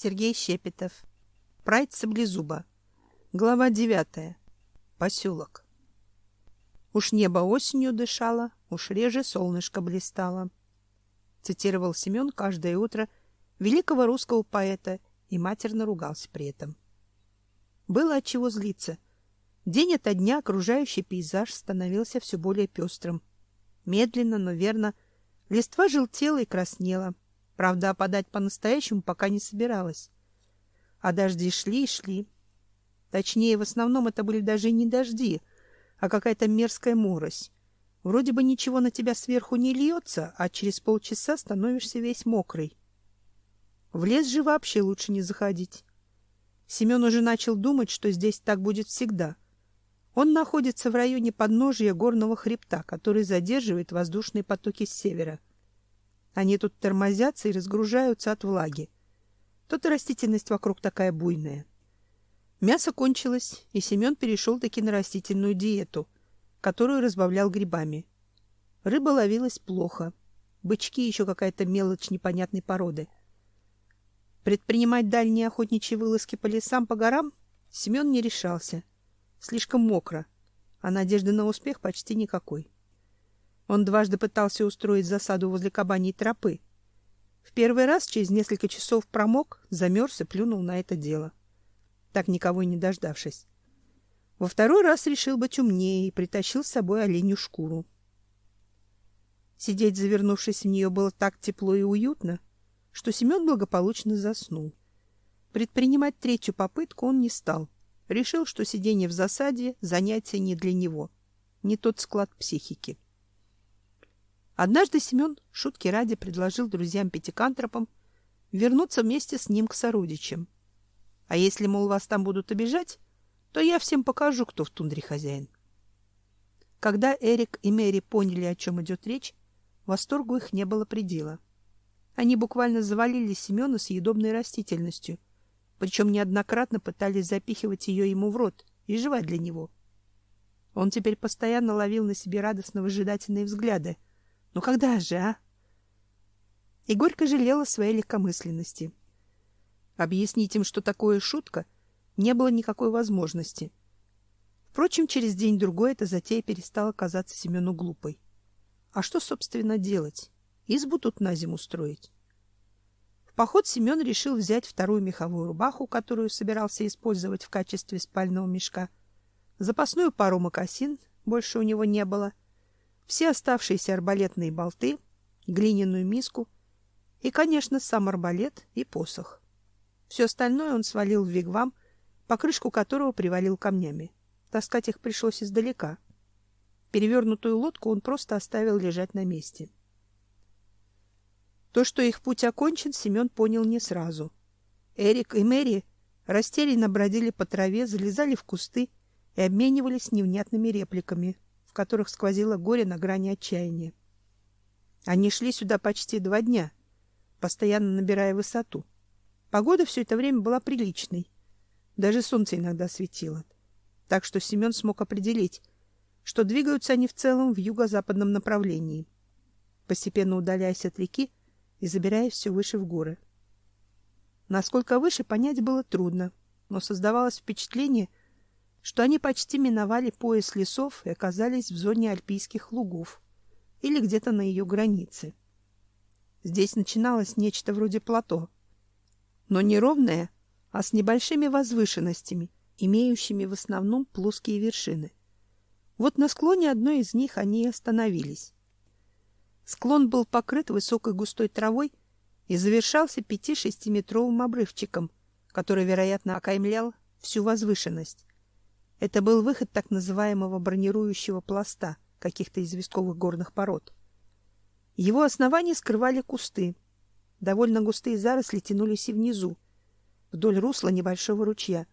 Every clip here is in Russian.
Сергей Щепетов. Прайд Саблезуба. Глава девятая. Поселок. Уж небо осенью дышало, уж реже солнышко блистало. Цитировал Семен каждое утро великого русского поэта и матерно ругался при этом. Было от чего злиться. День ото дня окружающий пейзаж становился все более пестрым. Медленно, но верно, листва желтела и краснела — Правда, опадать по-настоящему пока не собиралась. А дожди шли и шли. Точнее, в основном это были даже не дожди, а какая-то мерзкая морось. Вроде бы ничего на тебя сверху не льется, а через полчаса становишься весь мокрый. В лес же вообще лучше не заходить. Семен уже начал думать, что здесь так будет всегда. Он находится в районе подножия горного хребта, который задерживает воздушные потоки с севера. Они тут тормозятся и разгружаются от влаги. Тут и растительность вокруг такая буйная. Мясо кончилось, и Семен перешел таки на растительную диету, которую разбавлял грибами. Рыба ловилась плохо. Бычки еще какая-то мелочь непонятной породы. Предпринимать дальние охотничьи вылазки по лесам, по горам Семен не решался. Слишком мокро, а надежды на успех почти никакой. Он дважды пытался устроить засаду возле кабаньей тропы. В первый раз через несколько часов промок, замерз и плюнул на это дело, так никого и не дождавшись. Во второй раз решил быть умнее и притащил с собой оленью шкуру. Сидеть, завернувшись в нее, было так тепло и уютно, что Семен благополучно заснул. Предпринимать третью попытку он не стал. Решил, что сидение в засаде — занятие не для него, не тот склад психики. Однажды Семен, шутки ради, предложил друзьям-пятикантропам вернуться вместе с ним к сородичам. А если, мол, вас там будут обижать, то я всем покажу, кто в тундре хозяин. Когда Эрик и Мэри поняли, о чем идет речь, восторгу их не было предела. Они буквально завалили Семена съедобной растительностью, причем неоднократно пытались запихивать ее ему в рот и жевать для него. Он теперь постоянно ловил на себе радостно выжидательные взгляды — ну когда же, а? И горько жалела своей легкомысленности. Объяснить им, что такое шутка, не было никакой возможности. Впрочем, через день-другой эта затея перестала казаться Семену глупой. А что, собственно, делать? Избу тут на зиму строить? В поход Семен решил взять вторую меховую рубаху, которую собирался использовать в качестве спального мешка, запасную пару мокасин, больше у него не было — все оставшиеся арбалетные болты, глиняную миску и, конечно, сам арбалет и посох. Все остальное он свалил в вигвам, покрышку которого привалил камнями. Таскать их пришлось издалека. Перевернутую лодку он просто оставил лежать на месте. То, что их путь окончен, Семен понял не сразу. Эрик и Мэри растерянно бродили по траве, залезали в кусты и обменивались невнятными репликами, которых сквозило горе на грани отчаяния. Они шли сюда почти два дня, постоянно набирая высоту. Погода все это время была приличной. Даже солнце иногда светило. Так что Семен смог определить, что двигаются они в целом в юго-западном направлении, постепенно удаляясь от реки и забираясь все выше в горы. Насколько выше, понять было трудно, но создавалось впечатление, что они почти миновали пояс лесов и оказались в зоне альпийских лугов или где-то на ее границе. Здесь начиналось нечто вроде плато, но не ровное, а с небольшими возвышенностями, имеющими в основном плоские вершины. Вот на склоне одной из них они и остановились. Склон был покрыт высокой густой травой и завершался пяти-шестиметровым обрывчиком, который, вероятно, окаймлял всю возвышенность. Это был выход так называемого бронирующего пласта каких-то известковых горных пород. Его основание скрывали кусты. Довольно густые заросли тянулись и внизу, вдоль русла небольшого ручья.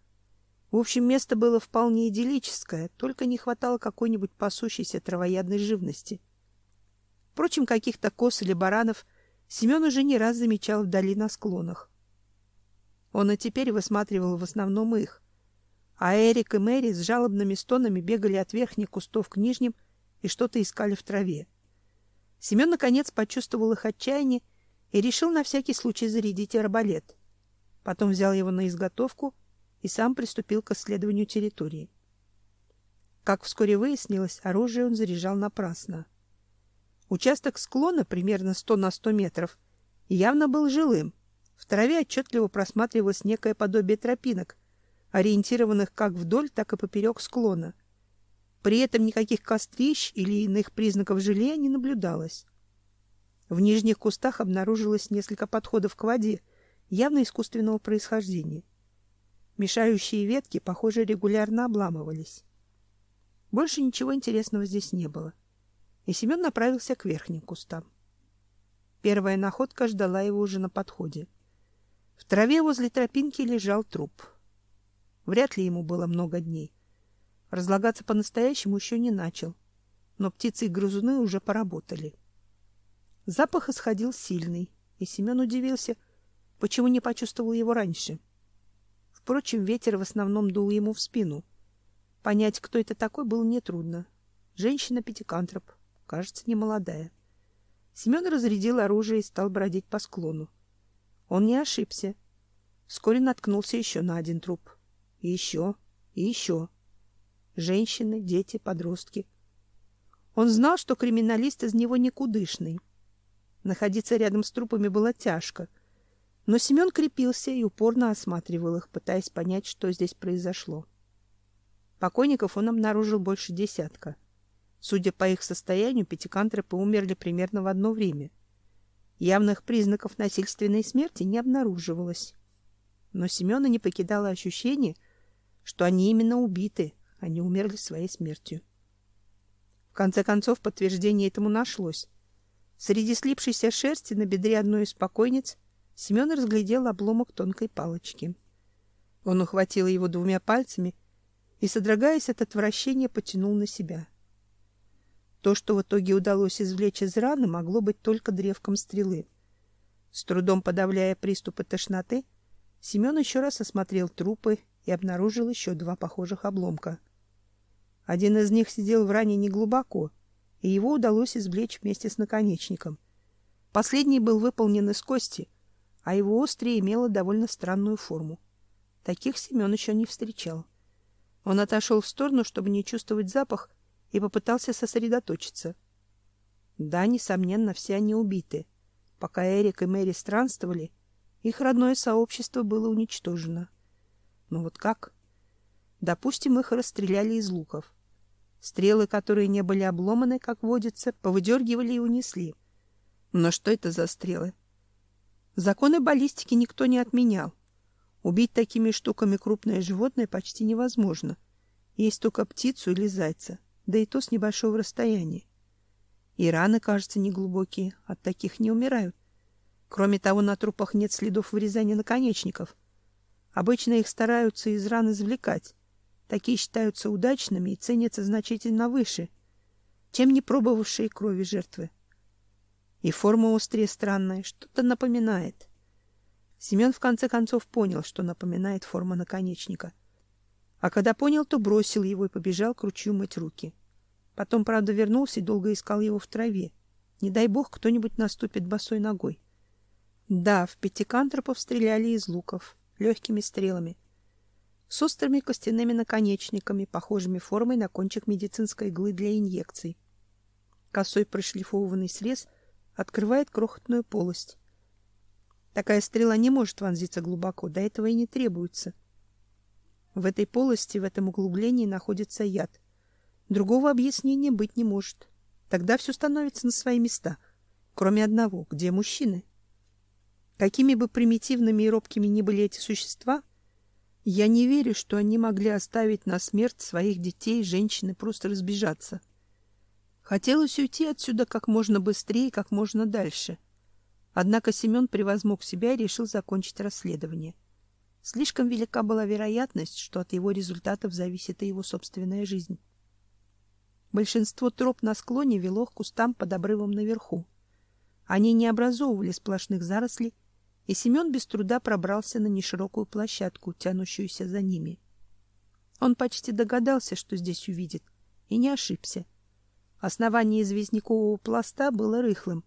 В общем, место было вполне идиллическое, только не хватало какой-нибудь пасущейся травоядной живности. Впрочем, каких-то коз или баранов Семен уже не раз замечал вдали на склонах. Он и теперь высматривал в основном их, а Эрик и Мэри с жалобными стонами бегали от верхних кустов к нижним и что-то искали в траве. Семен наконец почувствовал их отчаяние и решил на всякий случай зарядить арбалет. Потом взял его на изготовку и сам приступил к исследованию территории. Как вскоре выяснилось, оружие он заряжал напрасно. Участок склона примерно 100 на 100 метров явно был жилым. В траве отчетливо просматривалось некое подобие тропинок, ориентированных как вдоль, так и поперек склона. При этом никаких кострищ или иных признаков жилья не наблюдалось. В нижних кустах обнаружилось несколько подходов к воде, явно искусственного происхождения. Мешающие ветки, похоже, регулярно обламывались. Больше ничего интересного здесь не было. И Семен направился к верхним кустам. Первая находка ждала его уже на подходе. В траве возле тропинки лежал труп. Вряд ли ему было много дней. Разлагаться по-настоящему еще не начал, но птицы и грызуны уже поработали. Запах исходил сильный, и Семен удивился, почему не почувствовал его раньше. Впрочем, ветер в основном дул ему в спину. Понять, кто это такой, было нетрудно. Женщина-пятикантроп, кажется, не молодая. Семен разрядил оружие и стал бродить по склону. Он не ошибся. Вскоре наткнулся еще на один труп. И еще, и еще. Женщины, дети, подростки. Он знал, что криминалист из него никудышный. Находиться рядом с трупами было тяжко. Но Семен крепился и упорно осматривал их, пытаясь понять, что здесь произошло. Покойников он обнаружил больше десятка. Судя по их состоянию, пятикантропы умерли примерно в одно время. Явных признаков насильственной смерти не обнаруживалось. Но Семена не покидало ощущение, что они именно убиты, не умерли своей смертью. В конце концов, подтверждение этому нашлось. Среди слипшейся шерсти на бедре одной из покойниц Семен разглядел обломок тонкой палочки. Он ухватил его двумя пальцами и, содрогаясь от отвращения, потянул на себя. То, что в итоге удалось извлечь из раны, могло быть только древком стрелы. С трудом подавляя приступы тошноты, Семен еще раз осмотрел трупы и обнаружил еще два похожих обломка. Один из них сидел в ране неглубоко, и его удалось извлечь вместе с наконечником. Последний был выполнен из кости, а его острие имело довольно странную форму. Таких Семен еще не встречал. Он отошел в сторону, чтобы не чувствовать запах, и попытался сосредоточиться. Да, несомненно, все они убиты. Пока Эрик и Мэри странствовали, их родное сообщество было уничтожено. Но вот как? Допустим, их расстреляли из луков. Стрелы, которые не были обломаны, как водится, повыдергивали и унесли. Но что это за стрелы? Законы баллистики никто не отменял. Убить такими штуками крупное животное почти невозможно. Есть только птицу или зайца, да и то с небольшого расстояния. И раны, кажется, неглубокие, от таких не умирают. Кроме того, на трупах нет следов вырезания наконечников. Обычно их стараются из ран извлекать. Такие считаются удачными и ценятся значительно выше, чем не пробовавшие крови жертвы. И форма острия странная, что-то напоминает. Семен в конце концов понял, что напоминает форма наконечника. А когда понял, то бросил его и побежал к ручью мыть руки. Потом, правда, вернулся и долго искал его в траве. Не дай бог, кто-нибудь наступит босой ногой. Да, в пятикантропов стреляли из луков, легкими стрелами с острыми костяными наконечниками, похожими формой на кончик медицинской иглы для инъекций. Косой прошлифованный срез открывает крохотную полость. Такая стрела не может вонзиться глубоко, до этого и не требуется. В этой полости, в этом углублении находится яд. Другого объяснения быть не может. Тогда все становится на свои места, кроме одного, где мужчины. Какими бы примитивными и робкими ни были эти существа — я не верю, что они могли оставить на смерть своих детей, женщины просто разбежаться. Хотелось уйти отсюда как можно быстрее и как можно дальше. Однако Семен превозмог себя и решил закончить расследование. Слишком велика была вероятность, что от его результатов зависит и его собственная жизнь. Большинство троп на склоне вело к кустам под обрывом наверху. Они не образовывали сплошных зарослей, и Семен без труда пробрался на неширокую площадку, тянущуюся за ними. Он почти догадался, что здесь увидит, и не ошибся. Основание известнякового пласта было рыхлым,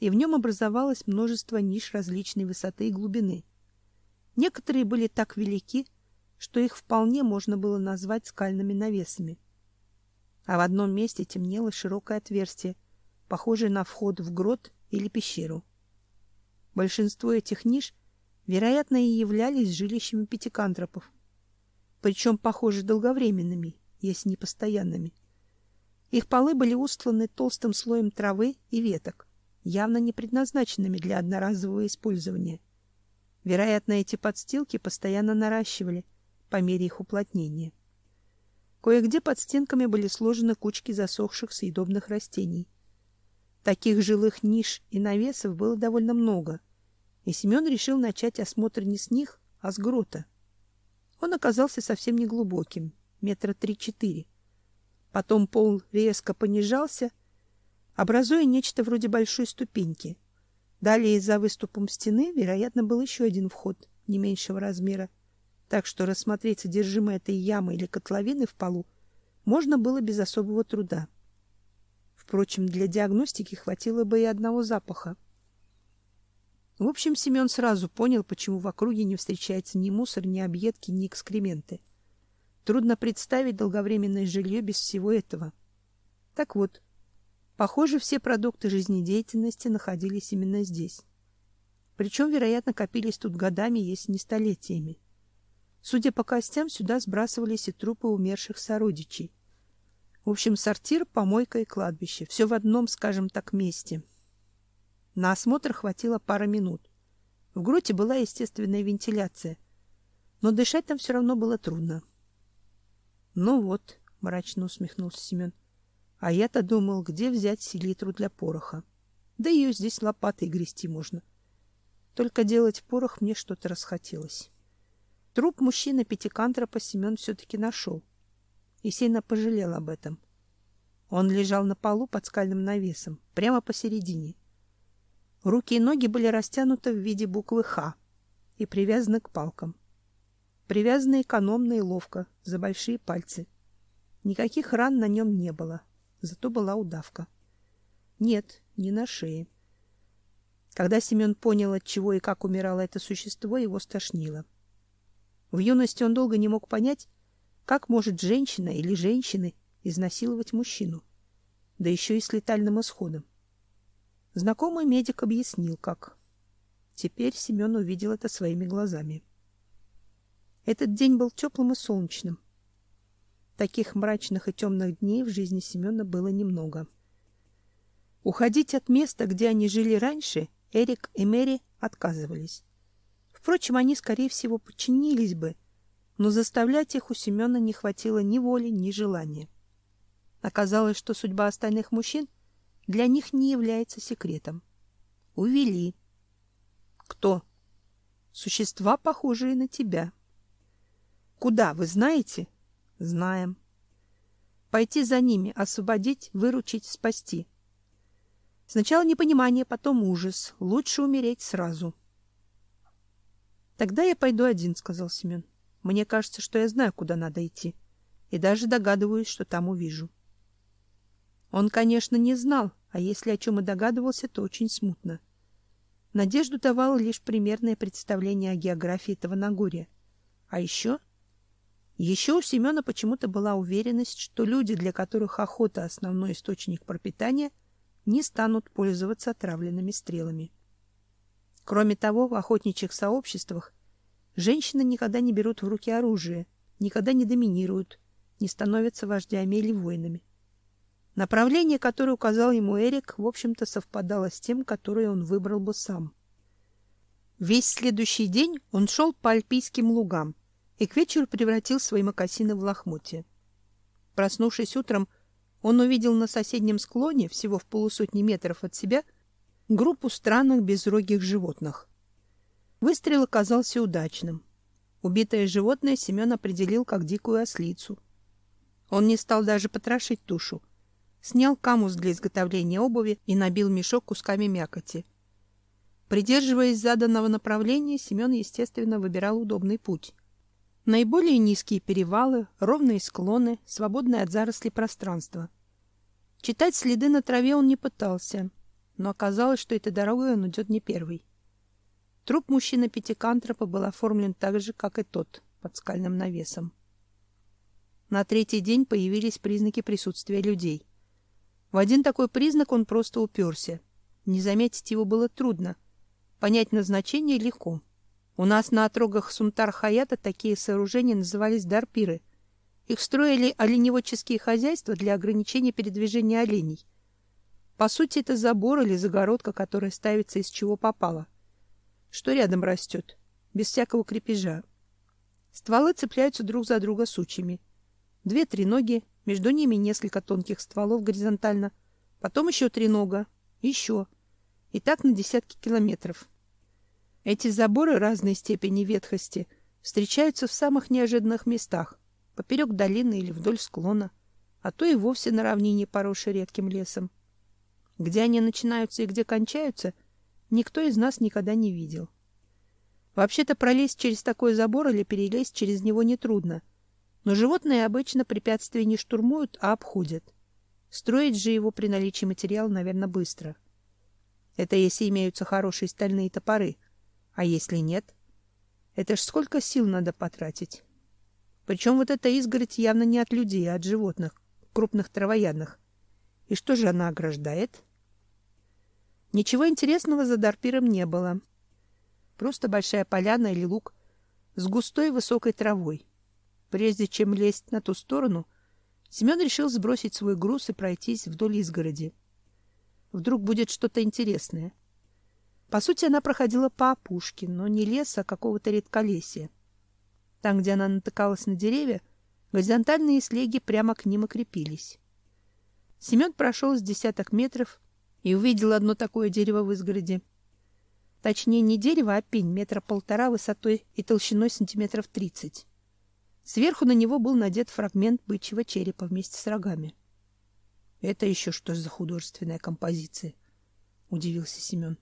и в нем образовалось множество ниш различной высоты и глубины. Некоторые были так велики, что их вполне можно было назвать скальными навесами. А в одном месте темнело широкое отверстие, похожее на вход в грот или пещеру. Большинство этих ниш, вероятно, и являлись жилищами пятикантропов, причем, похоже, долговременными, если не постоянными. Их полы были устланы толстым слоем травы и веток, явно не предназначенными для одноразового использования. Вероятно, эти подстилки постоянно наращивали по мере их уплотнения. Кое-где под стенками были сложены кучки засохших съедобных растений. Таких жилых ниш и навесов было довольно много, и Семен решил начать осмотр не с них, а с грота. Он оказался совсем неглубоким, метра три-четыре. Потом пол резко понижался, образуя нечто вроде большой ступеньки. Далее за выступом стены, вероятно, был еще один вход не меньшего размера, так что рассмотреть содержимое этой ямы или котловины в полу можно было без особого труда. Впрочем, для диагностики хватило бы и одного запаха. В общем, Семен сразу понял, почему в округе не встречается ни мусор, ни объедки, ни экскременты. Трудно представить долговременное жилье без всего этого. Так вот, Похоже, все продукты жизнедеятельности находились именно здесь. Причем, вероятно, копились тут годами, если не столетиями. Судя по костям, сюда сбрасывались и трупы умерших сородичей. В общем, сортир, помойка и кладбище. Все в одном, скажем так, месте. На осмотр хватило пары минут. В гроте была естественная вентиляция, но дышать там все равно было трудно. — Ну вот, — мрачно усмехнулся Семен, а я-то думал, где взять селитру для пороха. Да ее здесь лопатой грести можно. Только делать порох мне что-то расхотелось. Труп мужчины пятикантропа Семен все-таки нашел. И сильно пожалел об этом. Он лежал на полу под скальным навесом, прямо посередине. Руки и ноги были растянуты в виде буквы «Х» и привязаны к палкам. Привязаны экономно и ловко, за большие пальцы. Никаких ран на нем не было. Зато была удавка. Нет, не на шее. Когда Семен понял, от чего и как умирало это существо, его стошнило. В юности он долго не мог понять, как может женщина или женщины изнасиловать мужчину, да еще и с летальным исходом. Знакомый медик объяснил, как. Теперь Семен увидел это своими глазами. Этот день был теплым и солнечным. Таких мрачных и темных дней в жизни Семена было немного. Уходить от места, где они жили раньше, Эрик и Мэри отказывались. Впрочем, они, скорее всего, подчинились бы, но заставлять их у Семена не хватило ни воли, ни желания. Оказалось, что судьба остальных мужчин для них не является секретом. Увели. Кто? Существа, похожие на тебя. Куда, вы знаете? Знаем. Пойти за ними, освободить, выручить, спасти. Сначала непонимание, потом ужас. Лучше умереть сразу. Тогда я пойду один, сказал Семен. Мне кажется, что я знаю, куда надо идти, и даже догадываюсь, что там увижу. Он, конечно, не знал, а если о чем и догадывался, то очень смутно. Надежду давало лишь примерное представление о географии этого Нагорья. А еще еще у Семена почему-то была уверенность, что люди, для которых охота основной источник пропитания, не станут пользоваться отравленными стрелами. Кроме того, в охотничьих сообществах женщины никогда не берут в руки оружие, никогда не доминируют, не становятся вождями или воинами. Направление, которое указал ему Эрик, в общем-то совпадало с тем, которое он выбрал бы сам. Весь следующий день он шел по альпийским лугам, и к вечеру превратил свои мокасины в лохмотья. Проснувшись утром, он увидел на соседнем склоне, всего в полусотни метров от себя, группу странных безрогих животных. Выстрел оказался удачным. Убитое животное Семен определил как дикую ослицу. Он не стал даже потрошить тушу. Снял камус для изготовления обуви и набил мешок кусками мякоти. Придерживаясь заданного направления, Семен, естественно, выбирал удобный путь. Наиболее низкие перевалы, ровные склоны, свободное от зарослей пространство. Читать следы на траве он не пытался, но оказалось, что этой дорогой он идет не первый. Труп мужчины Пятикантропа был оформлен так же, как и тот, под скальным навесом. На третий день появились признаки присутствия людей. В один такой признак он просто уперся. Не заметить его было трудно. Понять назначение легко. У нас на отрогах Сунтар-Хаята такие сооружения назывались дарпиры. Их строили оленеводческие хозяйства для ограничения передвижения оленей. По сути, это забор или загородка, которая ставится из чего попало что рядом растет, без всякого крепежа. Стволы цепляются друг за друга сучьями. Две-три ноги, между ними несколько тонких стволов горизонтально, потом еще три нога, еще. И так на десятки километров. Эти заборы разной степени ветхости встречаются в самых неожиданных местах, поперек долины или вдоль склона, а то и вовсе на равнине, поросшей редким лесом. Где они начинаются и где кончаются, никто из нас никогда не видел. Вообще-то пролезть через такой забор или перелезть через него нетрудно. Но животные обычно препятствия не штурмуют, а обходят. Строить же его при наличии материала, наверное, быстро. Это если имеются хорошие стальные топоры. А если нет? Это ж сколько сил надо потратить. Причем вот эта изгородь явно не от людей, а от животных, крупных травоядных. И что же она ограждает? Ничего интересного за Дарпиром не было. Просто большая поляна или луг с густой высокой травой. Прежде чем лезть на ту сторону, Семен решил сбросить свой груз и пройтись вдоль изгороди. Вдруг будет что-то интересное. По сути, она проходила по опушке, но не леса, а какого-то редколесья. Там, где она натыкалась на деревья, горизонтальные слеги прямо к ним и крепились. Семен прошел с десяток метров и увидел одно такое дерево в изгороди. Точнее, не дерево, а пень метра полтора высотой и толщиной сантиметров тридцать. Сверху на него был надет фрагмент бычьего черепа вместе с рогами. Это еще что за художественная композиция? удивился Семен.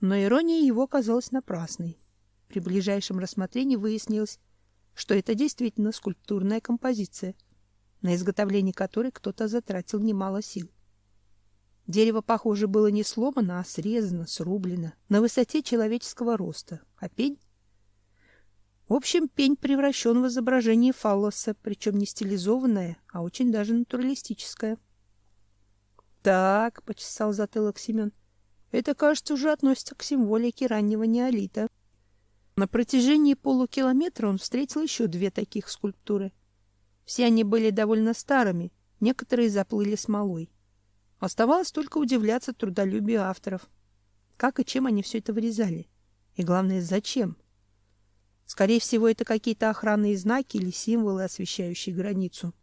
Но ирония его оказалась напрасной. При ближайшем рассмотрении выяснилось, что это действительно скульптурная композиция, на изготовление которой кто-то затратил немало сил. Дерево, похоже, было не сломано, а срезано, срублено на высоте человеческого роста. А пень? В общем, пень превращен в изображение фаллоса, причем не стилизованное, а очень даже натуралистическое. Так, почесал затылок Семен. Это, кажется, уже относится к символике раннего неолита. На протяжении полукилометра он встретил еще две таких скульптуры. Все они были довольно старыми, некоторые заплыли смолой. Оставалось только удивляться трудолюбию авторов. Как и чем они все это вырезали? И главное, зачем? Скорее всего, это какие-то охранные знаки или символы, освещающие границу.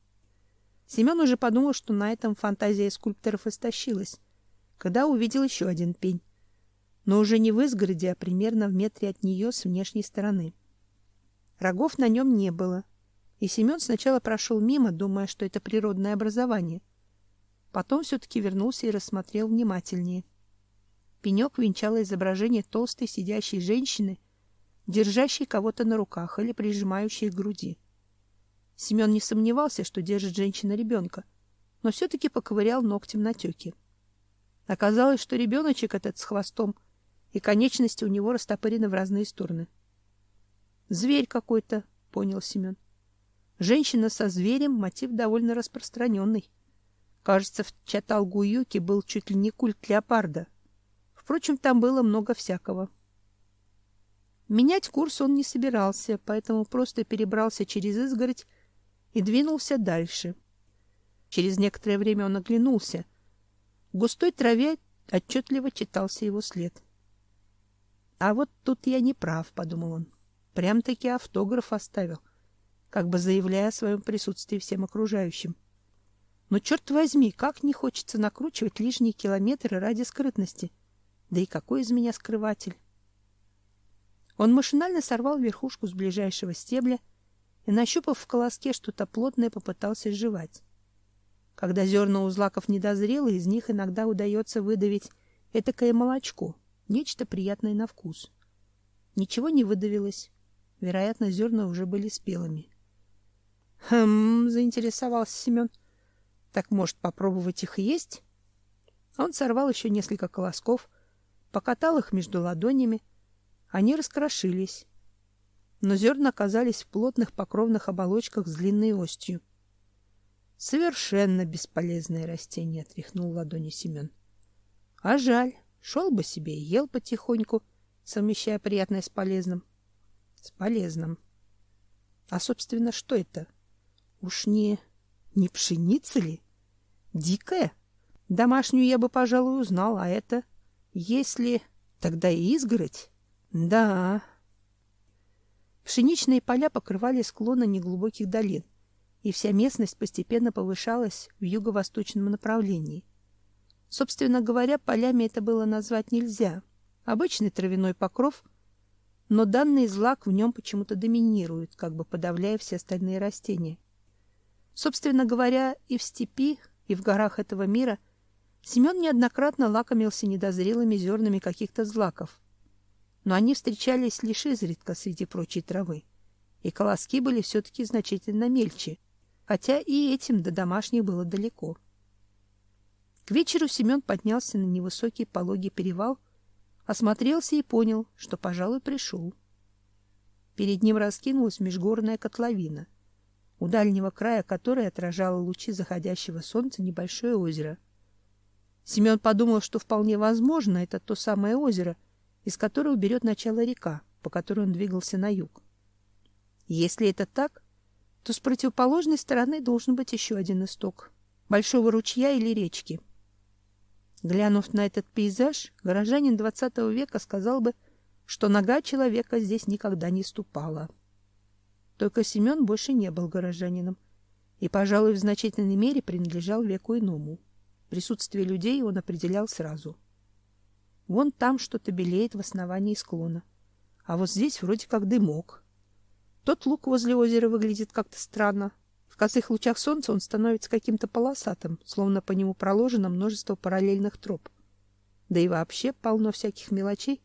Семен уже подумал, что на этом фантазия скульпторов истощилась, когда увидел еще один пень. Но уже не в изгороди, а примерно в метре от нее с внешней стороны. Рогов на нем не было, и Семен сначала прошел мимо, думая, что это природное образование — Потом все-таки вернулся и рассмотрел внимательнее. Пенек венчало изображение толстой сидящей женщины, держащей кого-то на руках или прижимающей к груди. Семен не сомневался, что держит женщина ребенка, но все-таки поковырял ногтем на тёке. Оказалось, что ребеночек этот с хвостом, и конечности у него растопырены в разные стороны. «Зверь какой-то», — понял Семен. «Женщина со зверем — мотив довольно распространенный. Кажется, в Чаталгуюке был чуть ли не культ леопарда. Впрочем, там было много всякого. Менять курс он не собирался, поэтому просто перебрался через изгородь и двинулся дальше. Через некоторое время он оглянулся. В густой траве отчетливо читался его след. А вот тут я не прав, подумал он. Прям-таки автограф оставил, как бы заявляя о своем присутствии всем окружающим. Но черт возьми, как не хочется накручивать лишние километры ради скрытности. Да и какой из меня скрыватель? Он машинально сорвал верхушку с ближайшего стебля и, нащупав в колоске что-то плотное, попытался жевать. Когда зерна у злаков недозрелы, из них иногда удается выдавить этакое молочко, нечто приятное на вкус. Ничего не выдавилось. Вероятно, зерна уже были спелыми. Хм, заинтересовался Семен. — так, может, попробовать их есть? Он сорвал еще несколько колосков, покатал их между ладонями, Они раскрошились, но зерна оказались в плотных покровных оболочках с длинной остью. Совершенно бесполезное растение, отряхнул ладони Семен. А жаль, шел бы себе и ел потихоньку, совмещая приятное с полезным. С полезным. А собственно, что это? Уж не не пшеница ли? Дикая? Домашнюю я бы, пожалуй, узнал, а это если тогда и изгородь. Да. Пшеничные поля покрывали склоны неглубоких долин и вся местность постепенно повышалась в юго-восточном направлении. Собственно говоря, полями это было назвать нельзя. Обычный травяной покров, но данный злак в нем почему-то доминирует, как бы подавляя все остальные растения. Собственно говоря, и в степи, и в горах этого мира Семен неоднократно лакомился недозрелыми зернами каких-то злаков. Но они встречались лишь изредка среди прочей травы, и колоски были все-таки значительно мельче, хотя и этим до домашних было далеко. К вечеру Семен поднялся на невысокий пологий перевал, осмотрелся и понял, что, пожалуй, пришел. Перед ним раскинулась межгорная котловина, у дальнего края которой отражало лучи заходящего солнца небольшое озеро. Семен подумал, что вполне возможно это то самое озеро, из которого берет начало река, по которой он двигался на юг. Если это так, то с противоположной стороны должен быть еще один исток большого ручья или речки. Глянув на этот пейзаж, горожанин XX века сказал бы, что нога человека здесь никогда не ступала. Только Семен больше не был горожанином и, пожалуй, в значительной мере принадлежал веку иному. Присутствие людей он определял сразу. Вон там что-то белеет в основании склона, а вот здесь вроде как дымок. Тот луг возле озера выглядит как-то странно. В косых лучах солнца он становится каким-то полосатым, словно по нему проложено множество параллельных троп. Да и вообще полно всяких мелочей,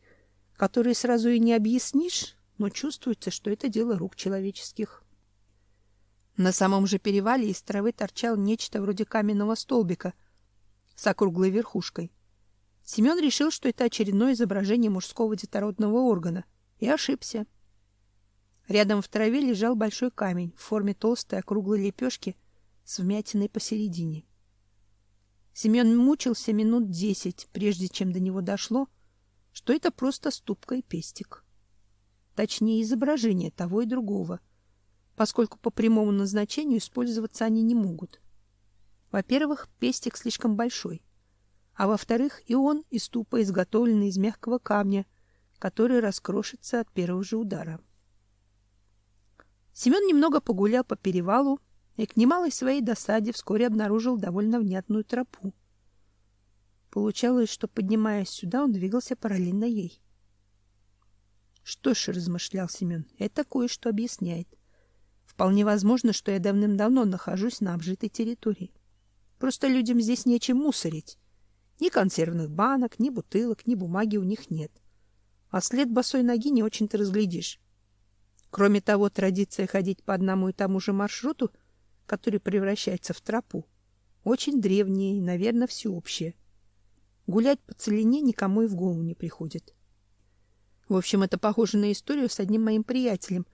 которые сразу и не объяснишь, но чувствуется, что это дело рук человеческих. На самом же перевале из травы торчал нечто вроде каменного столбика с округлой верхушкой. Семен решил, что это очередное изображение мужского детородного органа, и ошибся. Рядом в траве лежал большой камень в форме толстой округлой лепешки с вмятиной посередине. Семен мучился минут десять, прежде чем до него дошло, что это просто ступка и пестик. Точнее, изображение того и другого, поскольку по прямому назначению использоваться они не могут. Во-первых, пестик слишком большой, а во-вторых, и он, и ступа изготовлены из мягкого камня, который раскрошится от первого же удара. Семен немного погулял по перевалу и к немалой своей досаде вскоре обнаружил довольно внятную тропу. Получалось, что поднимаясь сюда, он двигался параллельно ей. Что ж, размышлял Семен, это кое-что объясняет. Вполне возможно, что я давным-давно нахожусь на обжитой территории. Просто людям здесь нечем мусорить. Ни консервных банок, ни бутылок, ни бумаги у них нет. А след босой ноги не очень-то разглядишь. Кроме того, традиция ходить по одному и тому же маршруту, который превращается в тропу, очень древняя и, наверное, всеобщая. Гулять по целине никому и в голову не приходит. В общем, это похоже на историю с одним моим приятелем,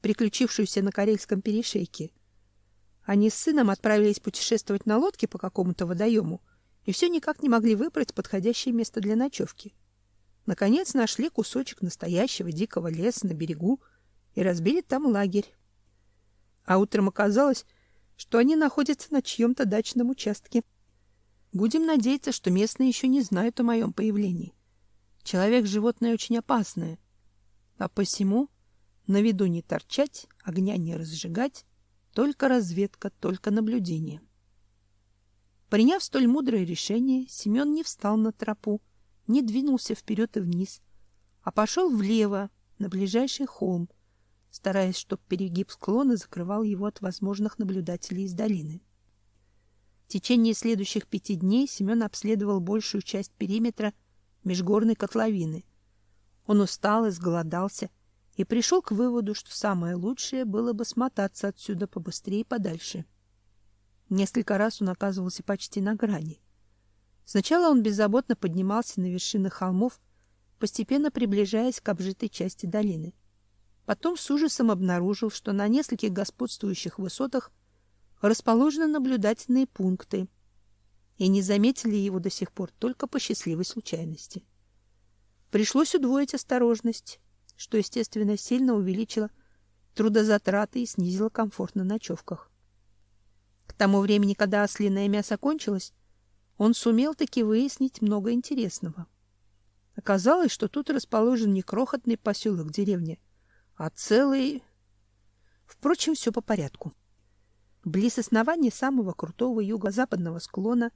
приключившуюся на Карельском перешейке. Они с сыном отправились путешествовать на лодке по какому-то водоему и все никак не могли выбрать подходящее место для ночевки. Наконец нашли кусочек настоящего дикого леса на берегу, и разбили там лагерь. А утром оказалось, что они находятся на чьем-то дачном участке. Будем надеяться, что местные еще не знают о моем появлении. Человек — животное очень опасное, а посему на виду не торчать, огня не разжигать, только разведка, только наблюдение. Приняв столь мудрое решение, Семен не встал на тропу, не двинулся вперед и вниз, а пошел влево, на ближайший холм, стараясь, чтобы перегиб склона закрывал его от возможных наблюдателей из долины. В течение следующих пяти дней Семен обследовал большую часть периметра межгорной котловины. Он устал и сголодался и пришел к выводу, что самое лучшее было бы смотаться отсюда побыстрее и подальше. Несколько раз он оказывался почти на грани. Сначала он беззаботно поднимался на вершины холмов, постепенно приближаясь к обжитой части долины. Потом с ужасом обнаружил, что на нескольких господствующих высотах расположены наблюдательные пункты, и не заметили его до сих пор только по счастливой случайности. Пришлось удвоить осторожность, что, естественно, сильно увеличило трудозатраты и снизило комфорт на ночевках. К тому времени, когда ослиное мясо кончилось, он сумел таки выяснить много интересного. Оказалось, что тут расположен не крохотный поселок деревня, а целый... Впрочем, все по порядку. Близ основания самого крутого юго-западного склона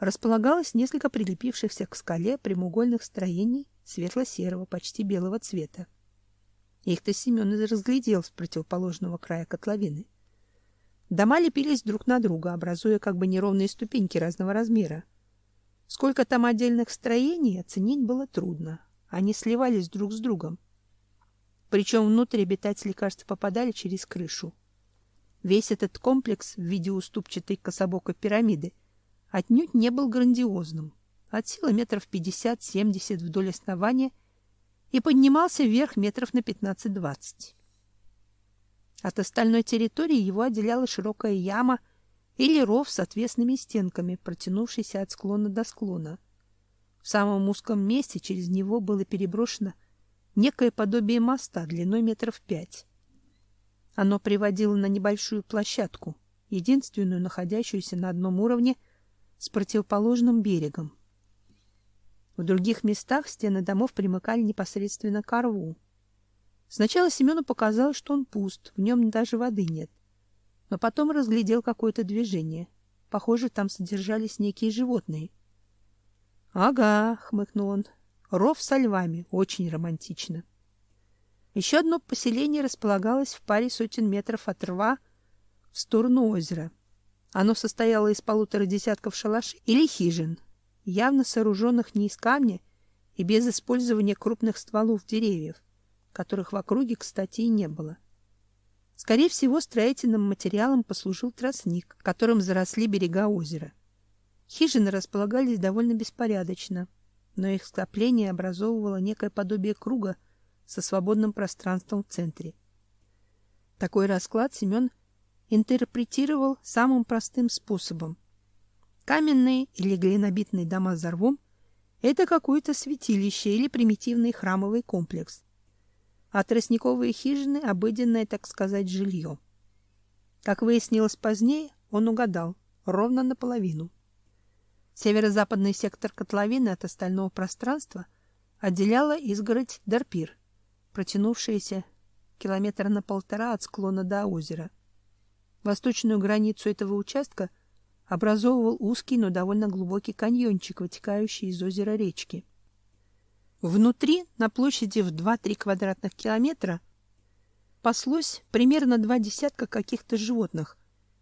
располагалось несколько прилепившихся к скале прямоугольных строений светло-серого, почти белого цвета. Их-то Семен и разглядел с противоположного края котловины. Дома лепились друг на друга, образуя как бы неровные ступеньки разного размера. Сколько там отдельных строений, оценить было трудно. Они сливались друг с другом. Причем внутрь обитатели, кажется, попадали через крышу. Весь этот комплекс в виде уступчатой кособокой пирамиды отнюдь не был грандиозным. От силы метров 50-70 вдоль основания и поднимался вверх метров на 15-20. От остальной территории его отделяла широкая яма или ров с отвесными стенками, протянувшийся от склона до склона. В самом узком месте через него было переброшено некое подобие моста длиной метров пять. Оно приводило на небольшую площадку, единственную находящуюся на одном уровне с противоположным берегом. В других местах стены домов примыкали непосредственно к рву. Сначала Семену показалось, что он пуст, в нем даже воды нет. Но потом разглядел какое-то движение. Похоже, там содержались некие животные. — Ага, — хмыкнул он, — ров со львами, очень романтично. Еще одно поселение располагалось в паре сотен метров от рва в сторону озера. Оно состояло из полутора десятков шалашей или хижин, явно сооруженных не из камня и без использования крупных стволов деревьев, которых в округе, кстати, и не было. Скорее всего, строительным материалом послужил тростник, которым заросли берега озера. Хижины располагались довольно беспорядочно, но их скопление образовывало некое подобие круга со свободным пространством в центре. Такой расклад Семен интерпретировал самым простым способом. Каменные или глинобитные дома за рвом — это какое-то святилище или примитивный храмовый комплекс. А тростниковые хижины — обыденное, так сказать, жилье. Как выяснилось позднее, он угадал, ровно наполовину. Северо-западный сектор котловины от остального пространства отделяла изгородь Дарпир, протянувшаяся километра на полтора от склона до озера. Восточную границу этого участка образовывал узкий, но довольно глубокий каньончик, вытекающий из озера речки. Внутри, на площади в 2-3 квадратных километра, паслось примерно два десятка каких-то животных,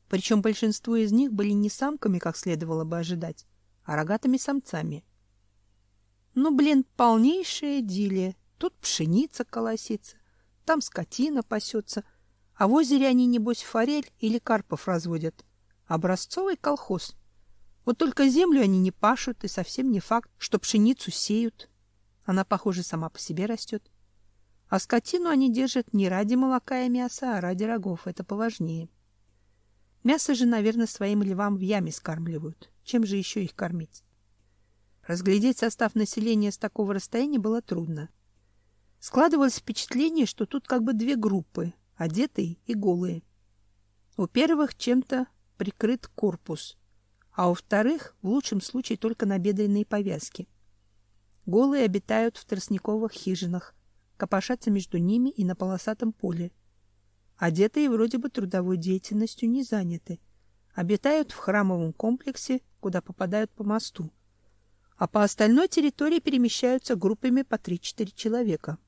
причем большинство из них были не самками, как следовало бы ожидать, а рогатыми самцами. Ну, блин, полнейшая идиллия. Тут пшеница колосится, там скотина пасется — а в озере они, небось, форель или карпов разводят. Образцовый колхоз. Вот только землю они не пашут, и совсем не факт, что пшеницу сеют. Она, похоже, сама по себе растет. А скотину они держат не ради молока и мяса, а ради рогов. Это поважнее. Мясо же, наверное, своим львам в яме скармливают. Чем же еще их кормить? Разглядеть состав населения с такого расстояния было трудно. Складывалось впечатление, что тут как бы две группы одетые и голые. У первых чем-то прикрыт корпус, а у вторых в лучшем случае только набедренные повязки. Голые обитают в тростниковых хижинах, копошатся между ними и на полосатом поле. Одетые вроде бы трудовой деятельностью не заняты, обитают в храмовом комплексе, куда попадают по мосту, а по остальной территории перемещаются группами по 3-4 человека.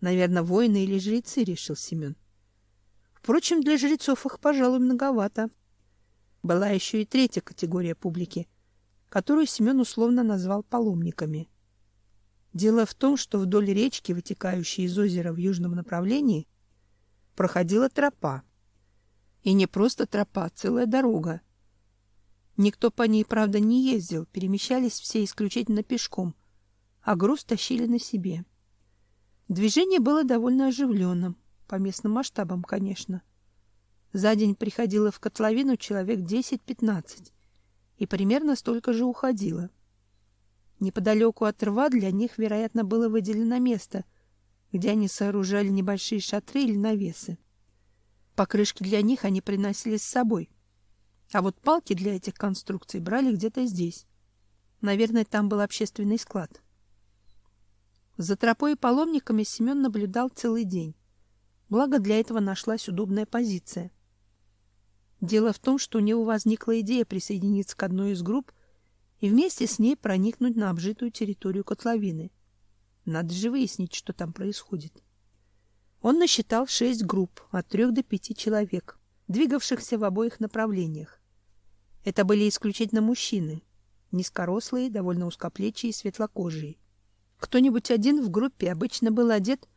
Наверное, воины или жрецы, решил Семен. Впрочем, для жрецов их, пожалуй, многовато. Была еще и третья категория публики, которую Семен условно назвал паломниками. Дело в том, что вдоль речки, вытекающей из озера в южном направлении, проходила тропа. И не просто тропа, а целая дорога. Никто по ней, правда, не ездил, перемещались все исключительно пешком — а груз тащили на себе. Движение было довольно оживленным, по местным масштабам, конечно. За день приходило в котловину человек 10-15, и примерно столько же уходило. Неподалеку от рва для них, вероятно, было выделено место, где они сооружали небольшие шатры или навесы. Покрышки для них они приносили с собой, а вот палки для этих конструкций брали где-то здесь. Наверное, там был общественный склад. За тропой и паломниками Семен наблюдал целый день. Благо для этого нашлась удобная позиция. Дело в том, что у него возникла идея присоединиться к одной из групп и вместе с ней проникнуть на обжитую территорию котловины. Надо же выяснить, что там происходит. Он насчитал шесть групп от трех до пяти человек, двигавшихся в обоих направлениях. Это были исключительно мужчины, низкорослые, довольно узкоплечие и светлокожие. Кто-нибудь один в группе обычно был одет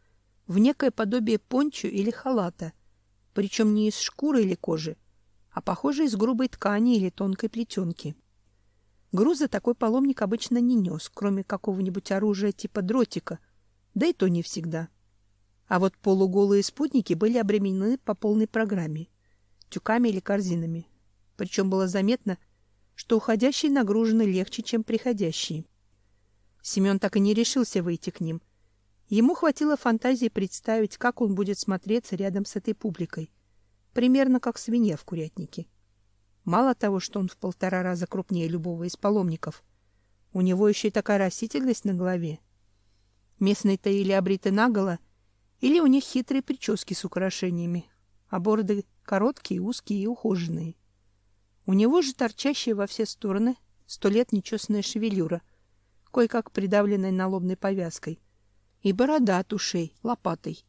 в некое подобие пончо или халата, причем не из шкуры или кожи, а похоже из грубой ткани или тонкой плетенки. Груза такой паломник обычно не нес, кроме какого-нибудь оружия типа дротика, да и то не всегда. А вот полуголые спутники были обременены по полной программе, тюками или корзинами. Причем было заметно, что уходящие нагружены легче, чем приходящие. Семен так и не решился выйти к ним. Ему хватило фантазии представить, как он будет смотреться рядом с этой публикой. Примерно как свинья в курятнике. Мало того, что он в полтора раза крупнее любого из паломников, у него еще и такая растительность на голове. Местные-то или обриты наголо, или у них хитрые прически с украшениями, а бороды короткие, узкие и ухоженные. У него же торчащая во все стороны сто лет нечесанная шевелюра — кое-как придавленной налобной повязкой, и борода от ушей, лопатой.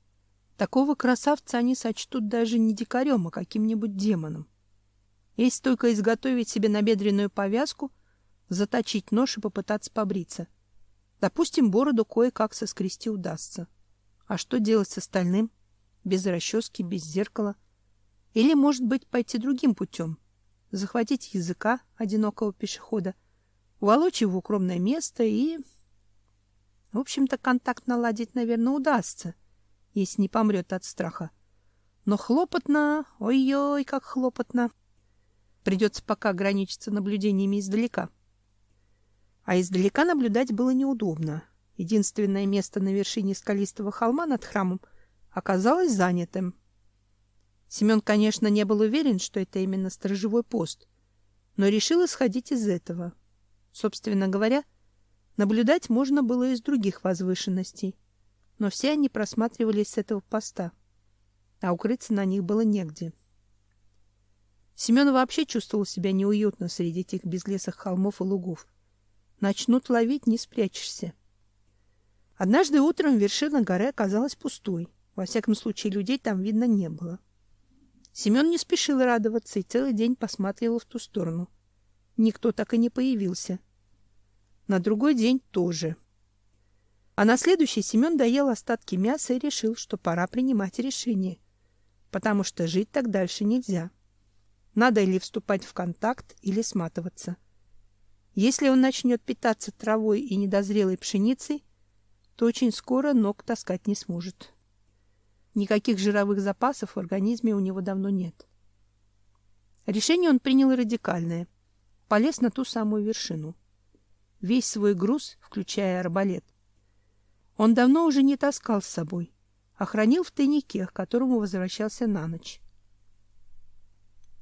Такого красавца они сочтут даже не дикарем, а каким-нибудь демоном. Есть только изготовить себе набедренную повязку, заточить нож и попытаться побриться. Допустим, бороду кое-как соскрести удастся. А что делать с остальным? Без расчески, без зеркала? Или, может быть, пойти другим путем? Захватить языка одинокого пешехода — уволочь его в укромное место и... В общем-то, контакт наладить, наверное, удастся, если не помрет от страха. Но хлопотно, ой-ой, как хлопотно. Придется пока ограничиться наблюдениями издалека. А издалека наблюдать было неудобно. Единственное место на вершине скалистого холма над храмом оказалось занятым. Семен, конечно, не был уверен, что это именно сторожевой пост, но решил исходить из этого — Собственно говоря, наблюдать можно было из других возвышенностей, но все они просматривались с этого поста, а укрыться на них было негде. Семен вообще чувствовал себя неуютно среди этих безлесых холмов и лугов. Начнут ловить, не спрячешься. Однажды утром вершина горы оказалась пустой. Во всяком случае, людей там видно не было. Семен не спешил радоваться и целый день посматривал в ту сторону. Никто так и не появился. На другой день тоже. А на следующий Семен доел остатки мяса и решил, что пора принимать решение, потому что жить так дальше нельзя. Надо или вступать в контакт, или сматываться. Если он начнет питаться травой и недозрелой пшеницей, то очень скоро ног таскать не сможет. Никаких жировых запасов в организме у него давно нет. Решение он принял радикальное. Полез на ту самую вершину весь свой груз, включая арбалет. Он давно уже не таскал с собой, а хранил в тайнике, к которому возвращался на ночь.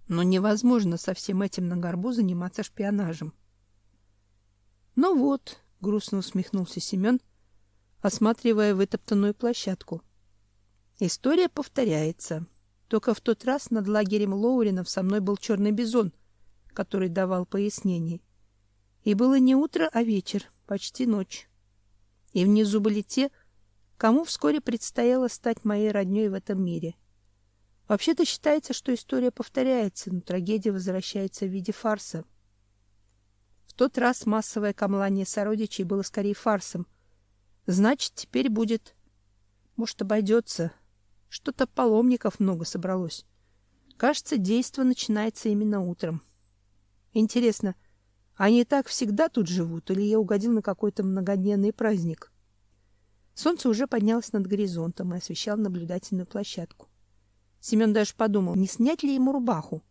Но невозможно со всем этим на горбу заниматься шпионажем. Ну вот, грустно усмехнулся Семен, осматривая вытоптанную площадку. История повторяется. Только в тот раз над лагерем Лоуринов со мной был черный бизон, который давал пояснение. И было не утро, а вечер, почти ночь. И внизу были те, кому вскоре предстояло стать моей роднёй в этом мире. Вообще-то считается, что история повторяется, но трагедия возвращается в виде фарса. В тот раз массовое камлание сородичей было скорее фарсом. Значит, теперь будет... Может, обойдется. Что-то паломников много собралось. Кажется, действо начинается именно утром. Интересно, Они так всегда тут живут, или я угодил на какой-то многодневный праздник? Солнце уже поднялось над горизонтом и освещало наблюдательную площадку. Семен даже подумал, не снять ли ему рубаху.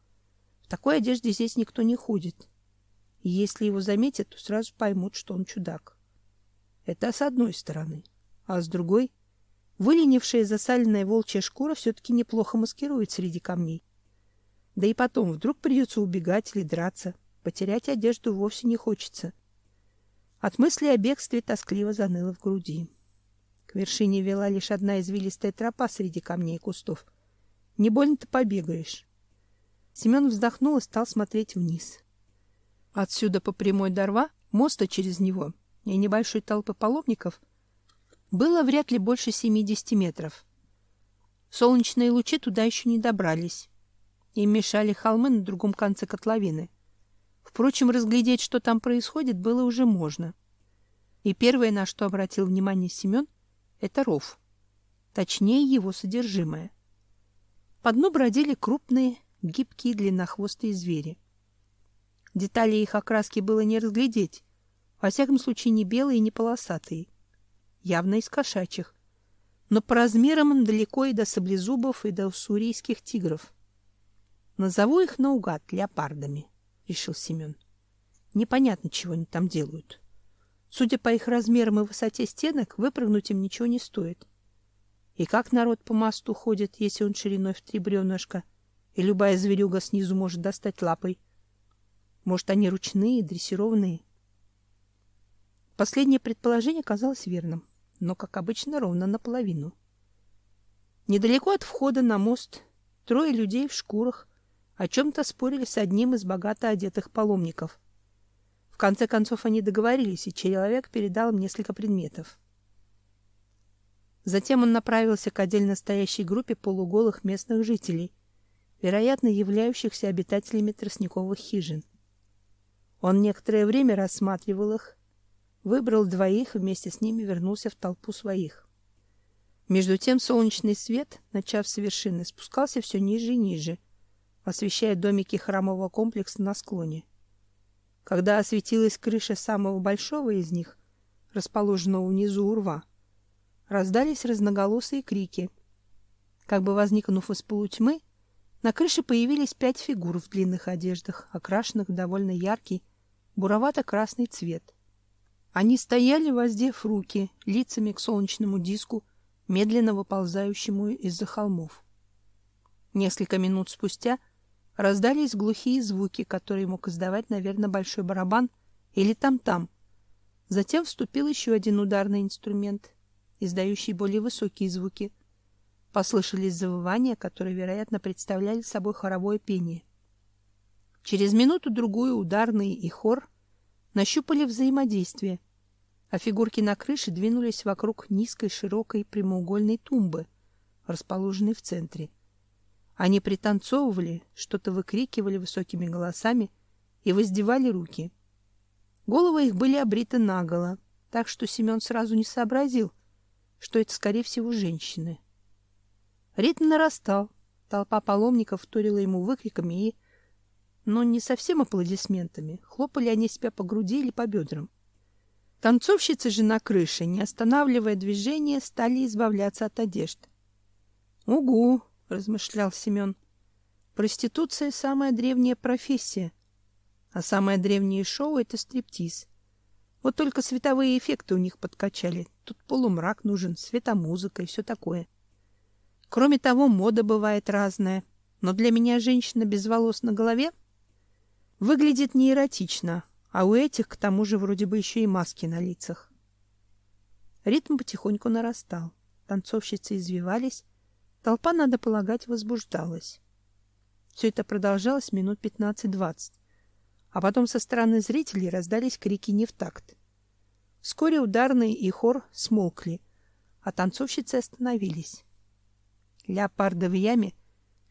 В такой одежде здесь никто не ходит. И если его заметят, то сразу поймут, что он чудак. Это с одной стороны. А с другой, выленившая засаленная волчья шкура все-таки неплохо маскирует среди камней. Да и потом, вдруг придется убегать или драться. Потерять одежду вовсе не хочется. От мысли о бегстве тоскливо заныло в груди. К вершине вела лишь одна извилистая тропа среди камней и кустов. Не больно-то побегаешь. Семен вздохнул и стал смотреть вниз. Отсюда по прямой до рва, моста через него и небольшой толпы паломников было вряд ли больше 70 метров. Солнечные лучи туда еще не добрались. Им мешали холмы на другом конце котловины. Впрочем, разглядеть, что там происходит, было уже можно. И первое, на что обратил внимание Семен, — это ров. Точнее, его содержимое. По дну бродили крупные, гибкие, длиннохвостые звери. Детали их окраски было не разглядеть. Во всяком случае, не белые не полосатые. Явно из кошачьих. Но по размерам далеко и до саблезубов, и до уссурийских тигров. Назову их наугад леопардами. — решил Семен. Непонятно, чего они там делают. Судя по их размерам и высоте стенок, выпрыгнуть им ничего не стоит. И как народ по мосту ходит, если он шириной в три бревнышка, и любая зверюга снизу может достать лапой? Может, они ручные, дрессированные? Последнее предположение казалось верным, но, как обычно, ровно наполовину. Недалеко от входа на мост трое людей в шкурах о чем-то спорили с одним из богато одетых паломников. В конце концов они договорились, и человек передал им несколько предметов. Затем он направился к отдельно стоящей группе полуголых местных жителей, вероятно, являющихся обитателями тростниковых хижин. Он некоторое время рассматривал их, выбрал двоих и вместе с ними вернулся в толпу своих. Между тем солнечный свет, начав с вершины, спускался все ниже и ниже, освещая домики храмового комплекса на склоне. Когда осветилась крыша самого большого из них, расположенного внизу у рва, раздались разноголосые крики. Как бы возникнув из полутьмы, на крыше появились пять фигур в длинных одеждах, окрашенных в довольно яркий буровато-красный цвет. Они стояли, воздев руки, лицами к солнечному диску, медленно выползающему из-за холмов. Несколько минут спустя — Раздались глухие звуки, которые мог издавать, наверное, большой барабан или там-там. Затем вступил еще один ударный инструмент, издающий более высокие звуки. Послышались завывания, которые, вероятно, представляли собой хоровое пение. Через минуту-другую ударный и хор нащупали взаимодействие, а фигурки на крыше двинулись вокруг низкой широкой прямоугольной тумбы, расположенной в центре. Они пританцовывали, что-то выкрикивали высокими голосами и воздевали руки. Головы их были обриты наголо, так что Семен сразу не сообразил, что это, скорее всего, женщины. Ритм нарастал, толпа паломников вторила ему выкриками и, но не совсем аплодисментами, хлопали они себя по груди или по бедрам. Танцовщицы же на крыше, не останавливая движение, стали избавляться от одежд. «Угу!» — размышлял Семен. Проституция — самая древняя профессия, а самое древнее шоу — это стриптиз. Вот только световые эффекты у них подкачали. Тут полумрак нужен, светомузыка и все такое. Кроме того, мода бывает разная. Но для меня женщина без волос на голове выглядит не эротично, а у этих, к тому же, вроде бы еще и маски на лицах. Ритм потихоньку нарастал. Танцовщицы извивались, Толпа, надо полагать, возбуждалась. Все это продолжалось минут пятнадцать-двадцать, а потом со стороны зрителей раздались крики не в такт. Вскоре ударные и хор смолкли, а танцовщицы остановились. Леопарды в яме,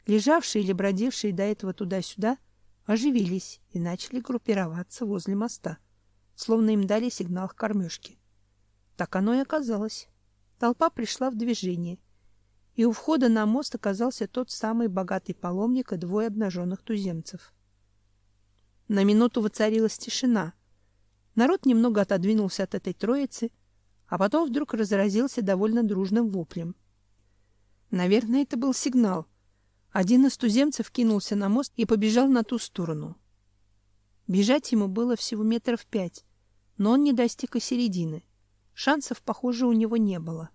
лежавшие или бродившие до этого туда-сюда, оживились и начали группироваться возле моста, словно им дали сигнал к кормежке. Так оно и оказалось. Толпа пришла в движение, и у входа на мост оказался тот самый богатый паломник и двое обнаженных туземцев. На минуту воцарилась тишина. Народ немного отодвинулся от этой троицы, а потом вдруг разразился довольно дружным воплем. Наверное, это был сигнал. Один из туземцев кинулся на мост и побежал на ту сторону. Бежать ему было всего метров пять, но он не достиг и середины. Шансов, похоже, у него не было.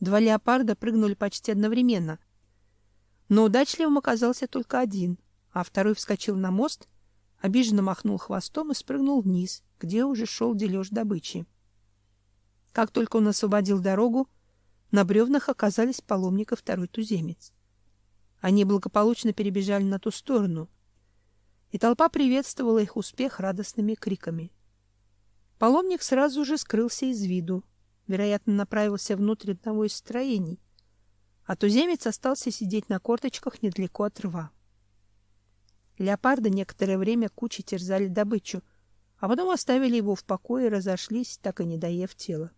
Два леопарда прыгнули почти одновременно. Но удачливым оказался только один, а второй вскочил на мост, обиженно махнул хвостом и спрыгнул вниз, где уже шел дележ добычи. Как только он освободил дорогу, на бревнах оказались паломник и второй туземец. Они благополучно перебежали на ту сторону, и толпа приветствовала их успех радостными криками. Паломник сразу же скрылся из виду, вероятно, направился внутрь одного из строений, а туземец остался сидеть на корточках недалеко от рва. Леопарды некоторое время кучей терзали добычу, а потом оставили его в покое и разошлись, так и не доев тело.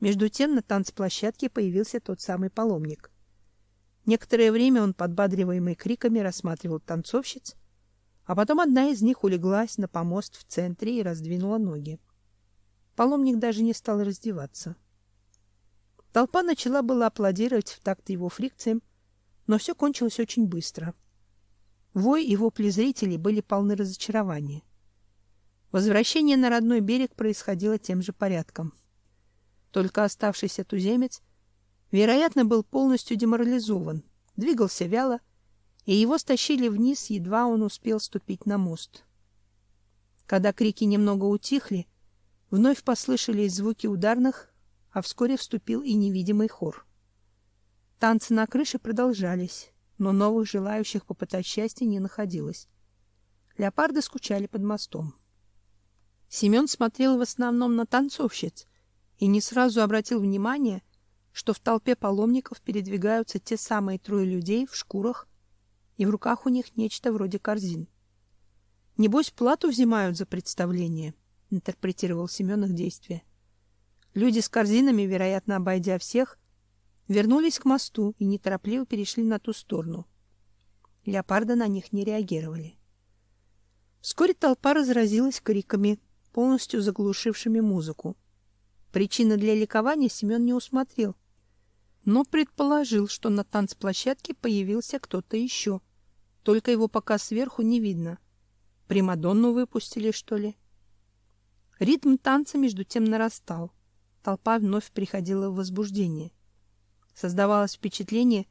Между тем на танцплощадке появился тот самый паломник. Некоторое время он, подбадриваемый криками, рассматривал танцовщиц, а потом одна из них улеглась на помост в центре и раздвинула ноги. Паломник даже не стал раздеваться. Толпа начала было аплодировать в такт его фрикциям, но все кончилось очень быстро. Вой и вопли зрителей были полны разочарования. Возвращение на родной берег происходило тем же порядком. Только оставшийся туземец, вероятно, был полностью деморализован, двигался вяло и его стащили вниз, едва он успел ступить на мост. Когда крики немного утихли, вновь послышались звуки ударных, а вскоре вступил и невидимый хор. Танцы на крыше продолжались, но новых желающих попытать счастье не находилось. Леопарды скучали под мостом. Семен смотрел в основном на танцовщиц и не сразу обратил внимание, что в толпе паломников передвигаются те самые трое людей в шкурах и в руках у них нечто вроде корзин. Небось, плату взимают за представление, интерпретировал Семен их действия. Люди с корзинами, вероятно, обойдя всех, вернулись к мосту и неторопливо перешли на ту сторону. Леопарды на них не реагировали. Вскоре толпа разразилась криками, полностью заглушившими музыку. Причины для ликования Семен не усмотрел, но предположил, что на танцплощадке появился кто-то еще, только его пока сверху не видно. Примадонну выпустили, что ли? Ритм танца между тем нарастал. Толпа вновь приходила в возбуждение. Создавалось впечатление,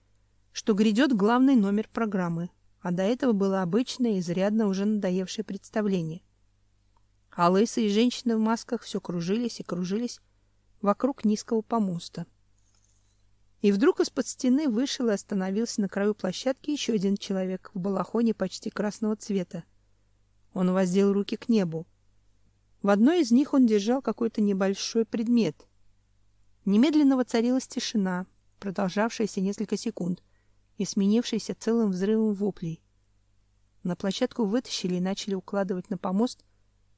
что грядет главный номер программы, а до этого было обычное, изрядно уже надоевшее представление. А лысые женщины в масках все кружились и кружились вокруг низкого помоста. И вдруг из-под стены вышел и остановился на краю площадки еще один человек в балахоне почти красного цвета. Он воздел руки к небу. В одной из них он держал какой-то небольшой предмет. Немедленно воцарилась тишина, продолжавшаяся несколько секунд и сменившаяся целым взрывом воплей. На площадку вытащили и начали укладывать на помост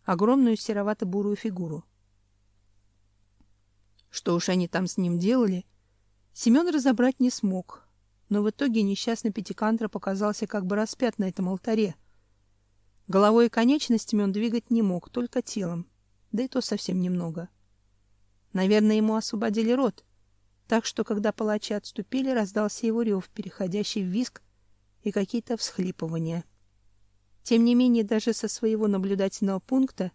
огромную серовато-бурую фигуру. Что уж они там с ним делали, Семен разобрать не смог, но в итоге несчастный пятикантра показался как бы распят на этом алтаре. Головой и конечностями он двигать не мог, только телом, да и то совсем немного. Наверное, ему освободили рот, так что, когда палачи отступили, раздался его рев, переходящий в визг и какие-то всхлипывания. Тем не менее, даже со своего наблюдательного пункта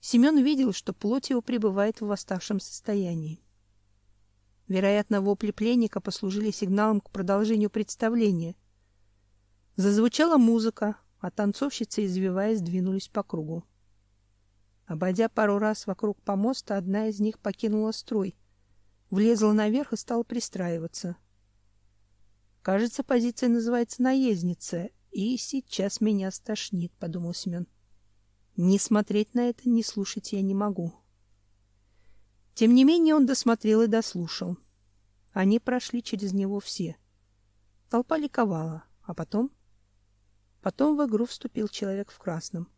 Семен видел, что плоть его пребывает в восставшем состоянии. Вероятно, вопли пленника послужили сигналом к продолжению представления. Зазвучала музыка, а танцовщицы, извиваясь, двинулись по кругу. Обойдя пару раз вокруг помоста, одна из них покинула строй, влезла наверх и стала пристраиваться. Кажется, позиция называется наездница, и сейчас меня стошнит, подумал Семен. Не смотреть на это, не слушать я не могу. Тем не менее он досмотрел и дослушал. Они прошли через него все. Толпа ликовала, а потом потом в игру вступил человек в красном.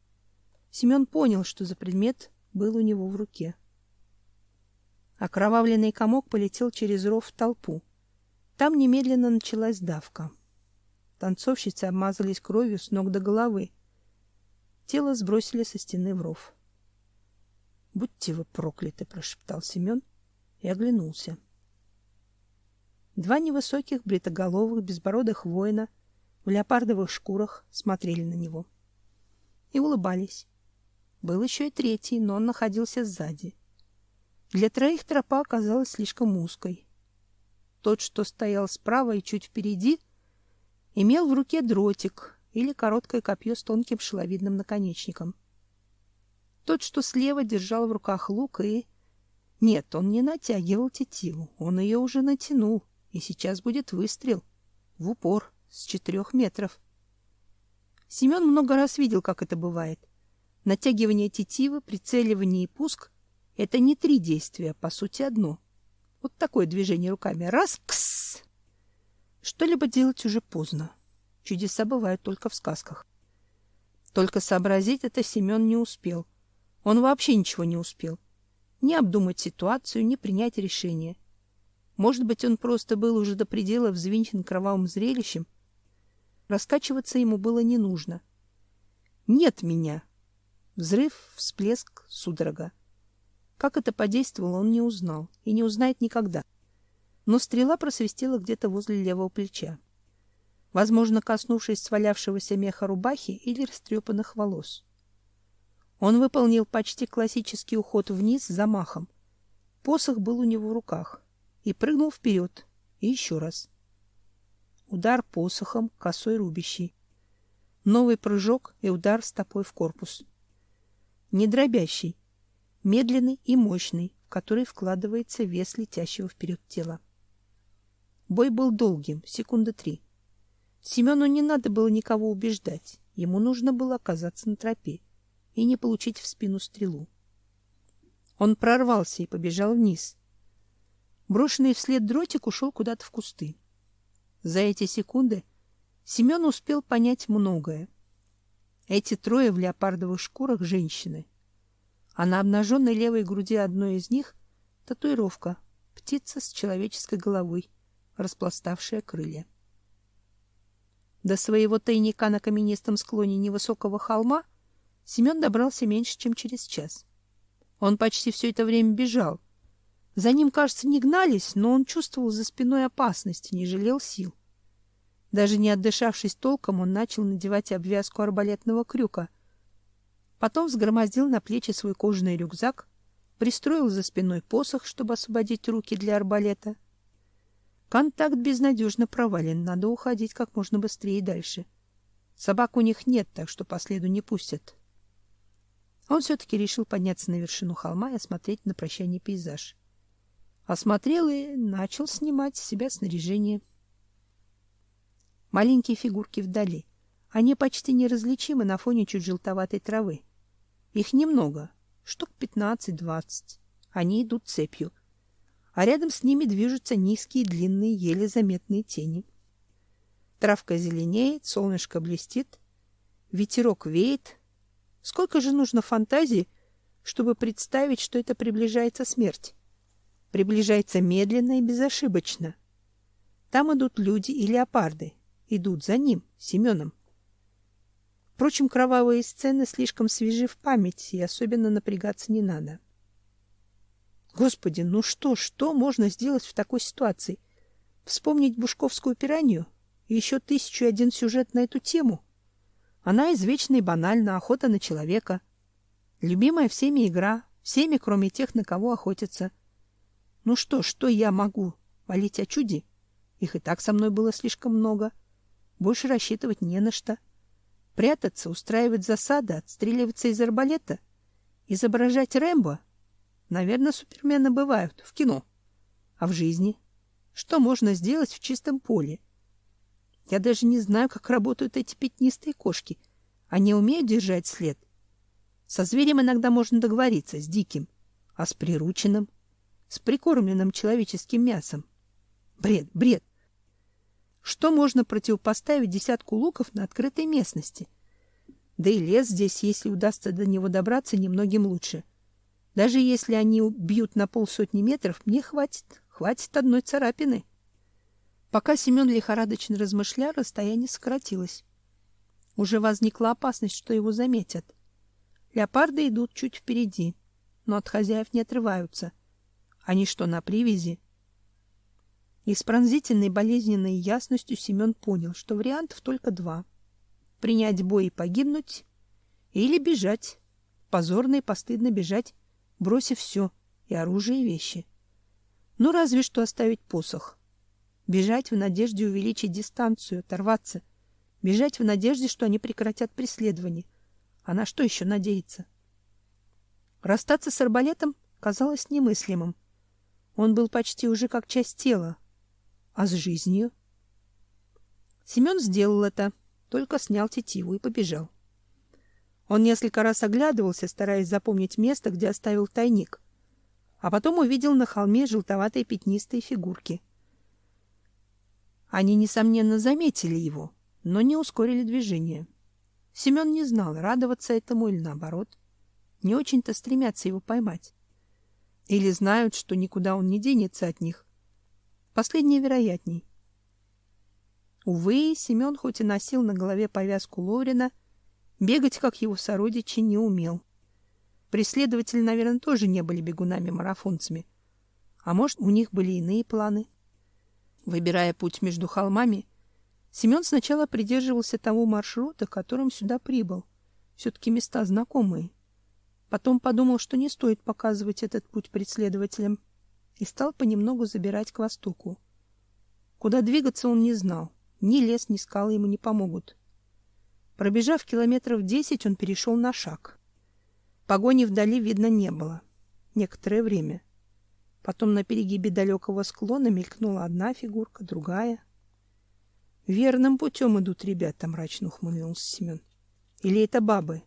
Семен понял, что за предмет был у него в руке. Окровавленный комок полетел через ров в толпу. Там немедленно началась давка. Танцовщицы обмазались кровью с ног до головы. Тело сбросили со стены в ров. Будьте вы прокляты, прошептал Семен и оглянулся. Два невысоких бритоголовых безбородых воина в леопардовых шкурах смотрели на него и улыбались. Был еще и третий, но он находился сзади. Для троих тропа оказалась слишком узкой. Тот, что стоял справа и чуть впереди, имел в руке дротик или короткое копье с тонким шеловидным наконечником. Тот, что слева, держал в руках лук и... Нет, он не натягивал тетиву, он ее уже натянул, и сейчас будет выстрел. В упор, с четырех метров. Семен много раз видел, как это бывает. Натягивание тетивы, прицеливание и пуск — это не три действия, по сути, одно. Вот такое движение руками. Раз — кс! Что-либо делать уже поздно. Чудеса бывают только в сказках. Только сообразить это Семен не успел — он вообще ничего не успел. Ни обдумать ситуацию, ни принять решение. Может быть, он просто был уже до предела взвинчен кровавым зрелищем. Раскачиваться ему было не нужно. Нет меня. Взрыв, всплеск, судорога. Как это подействовало, он не узнал и не узнает никогда. Но стрела просвистела где-то возле левого плеча. Возможно, коснувшись свалявшегося меха рубахи или растрепанных волос. Он выполнил почти классический уход вниз замахом. Посох был у него в руках. И прыгнул вперед. И еще раз. Удар посохом, косой рубящий. Новый прыжок и удар стопой в корпус. Не дробящий, медленный и мощный, в который вкладывается вес летящего вперед тела. Бой был долгим, секунды три. Семену не надо было никого убеждать. Ему нужно было оказаться на тропе и не получить в спину стрелу. Он прорвался и побежал вниз. Брошенный вслед дротик ушел куда-то в кусты. За эти секунды Семен успел понять многое. Эти трое в леопардовых шкурах женщины, а на обнаженной левой груди одной из них татуировка птица с человеческой головой, распластавшая крылья. До своего тайника на каменистом склоне невысокого холма Семен добрался меньше, чем через час. Он почти все это время бежал. За ним, кажется, не гнались, но он чувствовал за спиной опасность и не жалел сил. Даже не отдышавшись толком, он начал надевать обвязку арбалетного крюка. Потом взгромоздил на плечи свой кожаный рюкзак, пристроил за спиной посох, чтобы освободить руки для арбалета. Контакт безнадежно провален, надо уходить как можно быстрее дальше. Собак у них нет, так что по следу не пустят. Он все-таки решил подняться на вершину холма и осмотреть на прощание пейзаж. Осмотрел и начал снимать с себя снаряжение. Маленькие фигурки вдали. Они почти неразличимы на фоне чуть желтоватой травы. Их немного, штук пятнадцать-двадцать. Они идут цепью. А рядом с ними движутся низкие, длинные, еле заметные тени. Травка зеленеет, солнышко блестит, ветерок веет, Сколько же нужно фантазии, чтобы представить, что это приближается смерть? Приближается медленно и безошибочно. Там идут люди и леопарды, идут за ним, Семеном. Впрочем, кровавые сцены слишком свежи в памяти, и особенно напрягаться не надо. Господи, ну что, что можно сделать в такой ситуации? Вспомнить бушковскую пиранью и еще тысячу один сюжет на эту тему — она извечна и банальна, охота на человека. Любимая всеми игра, всеми, кроме тех, на кого охотятся. Ну что, что я могу? Валить о чуде? Их и так со мной было слишком много. Больше рассчитывать не на что. Прятаться, устраивать засады, отстреливаться из арбалета? Изображать Рэмбо? Наверное, супермены бывают в кино. А в жизни? Что можно сделать в чистом поле? — я даже не знаю, как работают эти пятнистые кошки. Они умеют держать след. Со зверем иногда можно договориться, с диким, а с прирученным, с прикормленным человеческим мясом. Бред, бред. Что можно противопоставить десятку луков на открытой местности? Да и лес здесь, если удастся до него добраться, немногим лучше. Даже если они бьют на полсотни метров, мне хватит, хватит одной царапины. Пока Семен лихорадочно размышлял, расстояние сократилось. Уже возникла опасность, что его заметят. Леопарды идут чуть впереди, но от хозяев не отрываются. Они что, на привязи? И с пронзительной болезненной ясностью Семен понял, что вариантов только два. Принять бой и погибнуть, или бежать. Позорно и постыдно бежать, бросив все, и оружие, и вещи. Ну, разве что оставить посох. Бежать в надежде увеличить дистанцию, оторваться. Бежать в надежде, что они прекратят преследование. А на что еще надеяться? Расстаться с арбалетом казалось немыслимым. Он был почти уже как часть тела. А с жизнью? Семен сделал это, только снял тетиву и побежал. Он несколько раз оглядывался, стараясь запомнить место, где оставил тайник, а потом увидел на холме желтоватые пятнистые фигурки. Они, несомненно, заметили его, но не ускорили движение. Семен не знал, радоваться этому или наоборот. Не очень-то стремятся его поймать. Или знают, что никуда он не денется от них. Последнее вероятней. Увы, Семен хоть и носил на голове повязку Лорина, бегать, как его сородичи, не умел. Преследователи, наверное, тоже не были бегунами-марафонцами. А может, у них были иные планы. Выбирая путь между холмами, Семен сначала придерживался того маршрута, которым сюда прибыл. Все-таки места знакомые. Потом подумал, что не стоит показывать этот путь преследователям, и стал понемногу забирать к востоку. Куда двигаться он не знал. Ни лес, ни скалы ему не помогут. Пробежав километров десять, он перешел на шаг. Погони вдали видно не было. Некоторое время. Потом на перегибе далекого склона мелькнула одна фигурка, другая. Верным путем идут ребята, мрачно ухмыльнулся Семен. Или это бабы?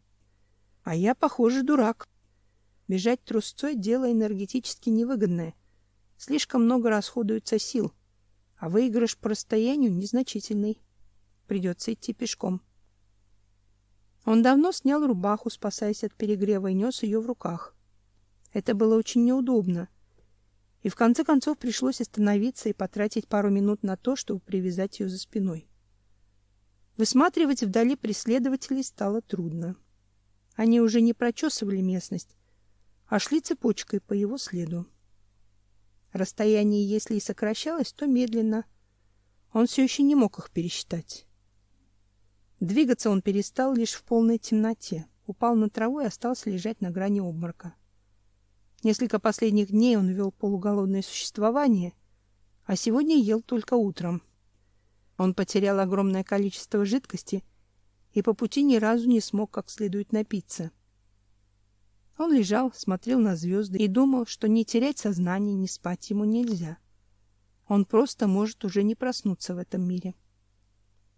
А я, похоже, дурак. Бежать трусцой — дело энергетически невыгодное. Слишком много расходуется сил, а выигрыш по расстоянию незначительный. Придется идти пешком. Он давно снял рубаху, спасаясь от перегрева, и нес ее в руках. Это было очень неудобно. И в конце концов пришлось остановиться и потратить пару минут на то, чтобы привязать ее за спиной. Высматривать вдали преследователей стало трудно. Они уже не прочесывали местность, а шли цепочкой по его следу. Расстояние, если и сокращалось, то медленно. Он все еще не мог их пересчитать. Двигаться он перестал лишь в полной темноте, упал на траву и остался лежать на грани обморока. Несколько последних дней он вел полуголодное существование, а сегодня ел только утром. Он потерял огромное количество жидкости и по пути ни разу не смог как следует напиться. Он лежал, смотрел на звезды и думал, что не терять сознание, не спать ему нельзя. Он просто может уже не проснуться в этом мире.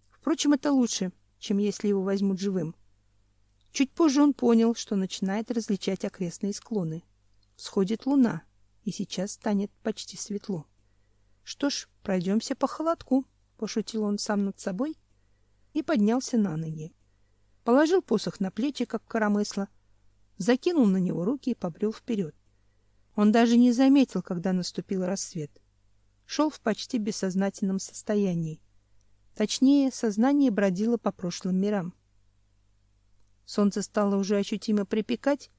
Впрочем, это лучше, чем если его возьмут живым. Чуть позже он понял, что начинает различать окрестные склоны. Всходит луна, и сейчас станет почти светло. Что ж, пройдемся по холодку, пошутил он сам над собой и поднялся на ноги. Положил посох на плечи, как коромысло, закинул на него руки и побрел вперед. Он даже не заметил, когда наступил рассвет. Шел в почти бессознательном состоянии. Точнее, сознание бродило по прошлым мирам. Солнце стало уже ощутимо припекать,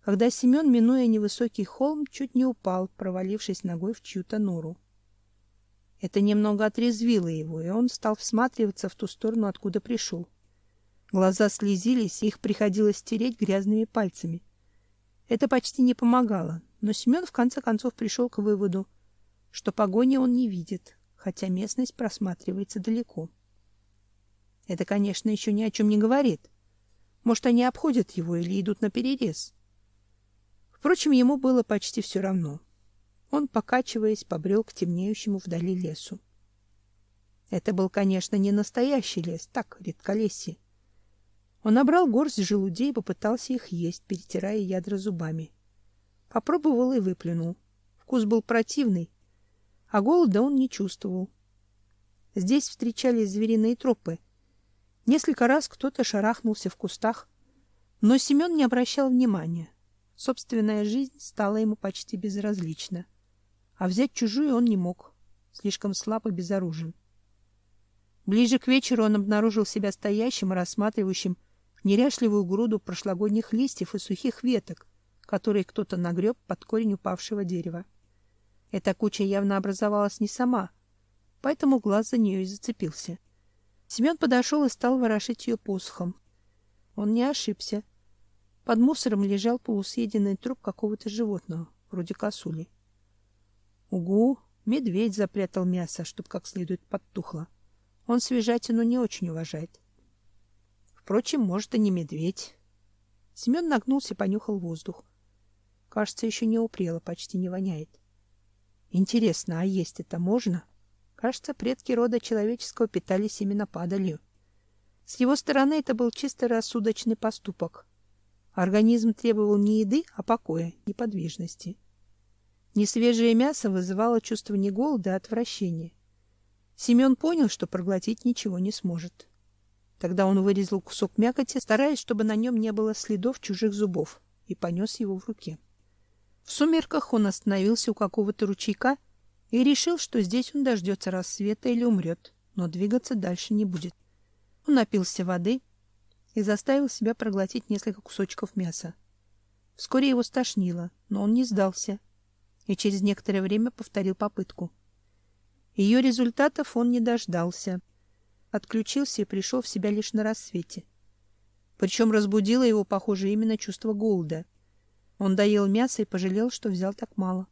когда Семен, минуя невысокий холм, чуть не упал, провалившись ногой в чью-то нору. Это немного отрезвило его, и он стал всматриваться в ту сторону, откуда пришел. Глаза слезились, их приходилось стереть грязными пальцами. Это почти не помогало, но Семен в конце концов пришел к выводу, что погони он не видит, хотя местность просматривается далеко. Это, конечно, еще ни о чем не говорит. Может, они обходят его или идут на перерез. Впрочем, ему было почти все равно. Он, покачиваясь, побрел к темнеющему вдали лесу. Это был, конечно, не настоящий лес, так, редколесье. Он набрал горсть желудей и попытался их есть, перетирая ядра зубами. Попробовал и выплюнул. Вкус был противный, а голода он не чувствовал. Здесь встречались звериные тропы. Несколько раз кто-то шарахнулся в кустах, но Семен не обращал внимания. Собственная жизнь стала ему почти безразлична а взять чужую он не мог, слишком слаб и безоружен. Ближе к вечеру он обнаружил себя стоящим и рассматривающим неряшливую груду прошлогодних листьев и сухих веток, которые кто-то нагреб под корень упавшего дерева. Эта куча явно образовалась не сама, поэтому глаз за нее и зацепился. Семен подошел и стал ворошить ее посохом. Он не ошибся. Под мусором лежал полусъеденный труп какого-то животного, вроде косули. Угу, медведь запрятал мясо, чтоб как следует подтухло. Он свежатину не очень уважает. Впрочем, может, и не медведь. Семен нагнулся понюхал воздух. Кажется, еще не упрело, почти не воняет. Интересно, а есть это можно? Кажется, предки рода человеческого питались именно падалью. С его стороны это был чисто рассудочный поступок. Организм требовал не еды, а покоя, неподвижности. Несвежее мясо вызывало чувство не голода, а отвращения. Семен понял, что проглотить ничего не сможет. Тогда он вырезал кусок мякоти, стараясь, чтобы на нем не было следов чужих зубов, и понес его в руке. В сумерках он остановился у какого-то ручейка и решил, что здесь он дождется рассвета или умрет, но двигаться дальше не будет. Он напился воды и заставил себя проглотить несколько кусочков мяса. Вскоре его стошнило, но он не сдался и через некоторое время повторил попытку. Ее результатов он не дождался отключился и пришел в себя лишь на рассвете. Причем разбудило его, похоже, именно чувство голода. Он доел мясо и пожалел, что взял так мало.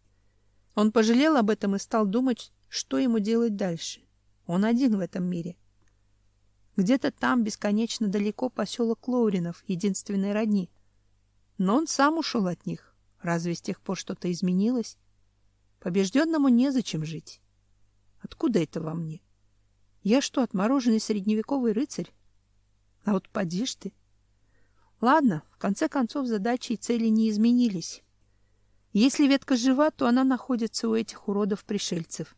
Он пожалел об этом и стал думать, что ему делать дальше. Он один в этом мире. Где-то там, бесконечно далеко, поселок Лоуринов, единственной родни. Но он сам ушел от них. Разве с тех пор что-то изменилось? Побежденному незачем жить. Откуда это во мне? Я что, отмороженный средневековый рыцарь? А вот поди ж ты. Ладно, в конце концов задачи и цели не изменились. Если ветка жива, то она находится у этих уродов-пришельцев.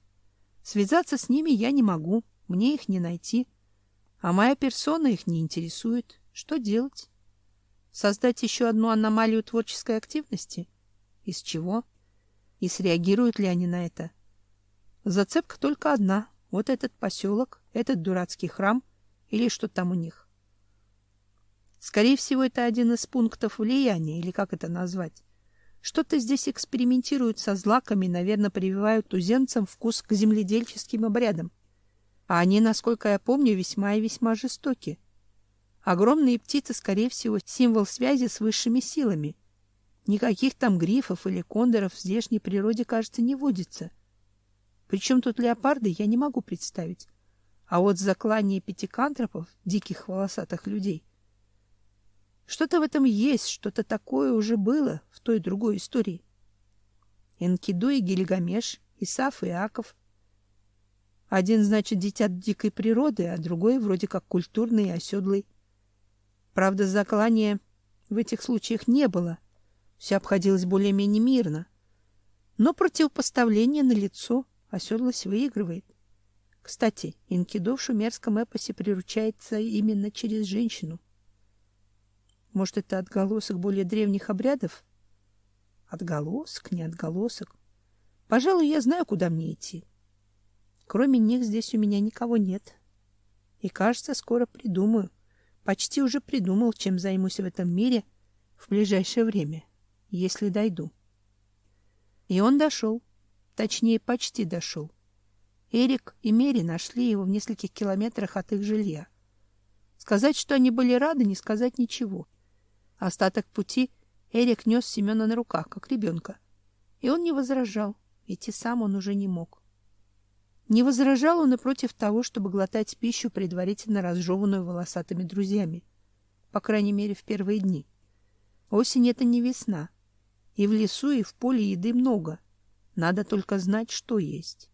Связаться с ними я не могу, мне их не найти. А моя персона их не интересует. Что делать? Создать еще одну аномалию творческой активности? Из чего? И среагируют ли они на это? Зацепка только одна вот этот поселок, этот дурацкий храм или что там у них. Скорее всего, это один из пунктов влияния, или как это назвать. Что-то здесь экспериментируют со злаками, наверное, прививают туземцам вкус к земледельческим обрядам. А они, насколько я помню, весьма и весьма жестоки. Огромные птицы, скорее всего, символ связи с высшими силами. Никаких там грифов или кондоров в здешней природе, кажется, не водится. Причем тут леопарды, я не могу представить. А вот заклание пятикантропов, диких волосатых людей, что-то в этом есть, что-то такое уже было в той другой истории. Энкиду и Гильгамеш, Исаф и Иаков. Один, значит, дитя дикой природы, а другой вроде как культурный и оседлый. Правда, заклания в этих случаях не было. Все обходилось более-менее мирно. Но противопоставление на лицо Оседлость выигрывает. Кстати, инкидо в шумерском эпосе приручается именно через женщину. Может, это отголосок более древних обрядов? Отголосок, не отголосок. Пожалуй, я знаю, куда мне идти. Кроме них здесь у меня никого нет. И, кажется, скоро придумаю. Почти уже придумал, чем займусь в этом мире в ближайшее время, если дойду. И он дошел. Точнее, почти дошел. Эрик и Мери нашли его в нескольких километрах от их жилья. Сказать, что они были рады, не сказать ничего. Остаток пути Эрик нес Семена на руках, как ребенка. И он не возражал, ведь и сам он уже не мог. Не возражал он и против того, чтобы глотать пищу, предварительно разжеванную волосатыми друзьями. По крайней мере, в первые дни. Осень — это не весна. И в лесу, и в поле еды много — надо только знать, что есть.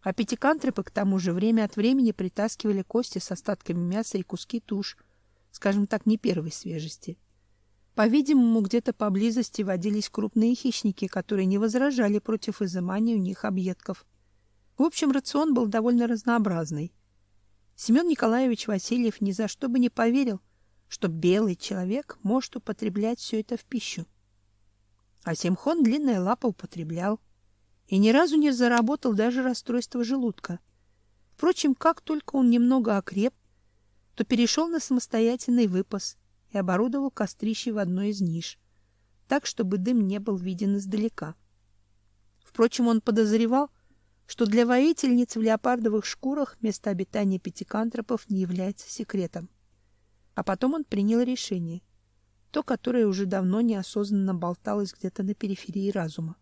А пятикантропы к тому же время от времени притаскивали кости с остатками мяса и куски туш, скажем так, не первой свежести. По-видимому, где-то поблизости водились крупные хищники, которые не возражали против изымания у них объедков. В общем, рацион был довольно разнообразный. Семен Николаевич Васильев ни за что бы не поверил, что белый человек может употреблять все это в пищу. А Симхон длинная лапа употреблял и ни разу не заработал даже расстройство желудка. Впрочем, как только он немного окреп, то перешел на самостоятельный выпас и оборудовал кострище в одной из ниш, так, чтобы дым не был виден издалека. Впрочем, он подозревал, что для воительниц в леопардовых шкурах место обитания пятикантропов не является секретом. А потом он принял решение, то, которое уже давно неосознанно болталось где-то на периферии разума.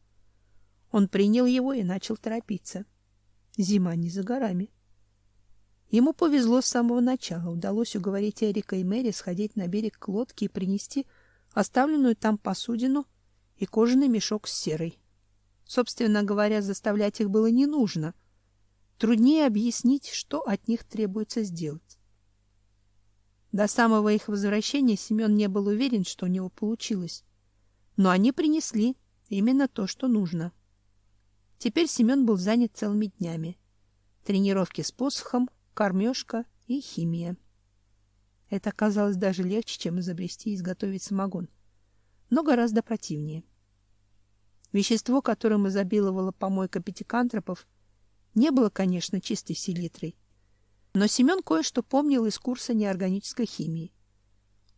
Он принял его и начал торопиться. Зима не за горами. Ему повезло с самого начала. Удалось уговорить Эрика и Мэри сходить на берег к лодке и принести оставленную там посудину и кожаный мешок с серой. Собственно говоря, заставлять их было не нужно. Труднее объяснить, что от них требуется сделать. До самого их возвращения Семен не был уверен, что у него получилось. Но они принесли именно то, что нужно. Теперь Семен был занят целыми днями. Тренировки с посохом, кормежка и химия. Это оказалось даже легче, чем изобрести и изготовить самогон, но гораздо противнее. Вещество, которым изобиловала помойка пятикантропов, не было, конечно, чистой селитрой. Но Семен кое-что помнил из курса неорганической химии.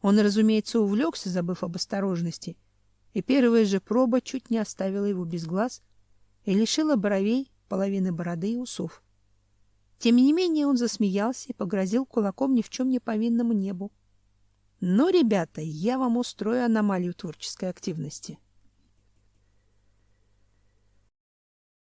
Он, разумеется, увлекся, забыв об осторожности, и первая же проба чуть не оставила его без глаз и лишила бровей половины бороды и усов. Тем не менее он засмеялся и погрозил кулаком ни в чем не повинному небу. — Ну, ребята, я вам устрою аномалию творческой активности.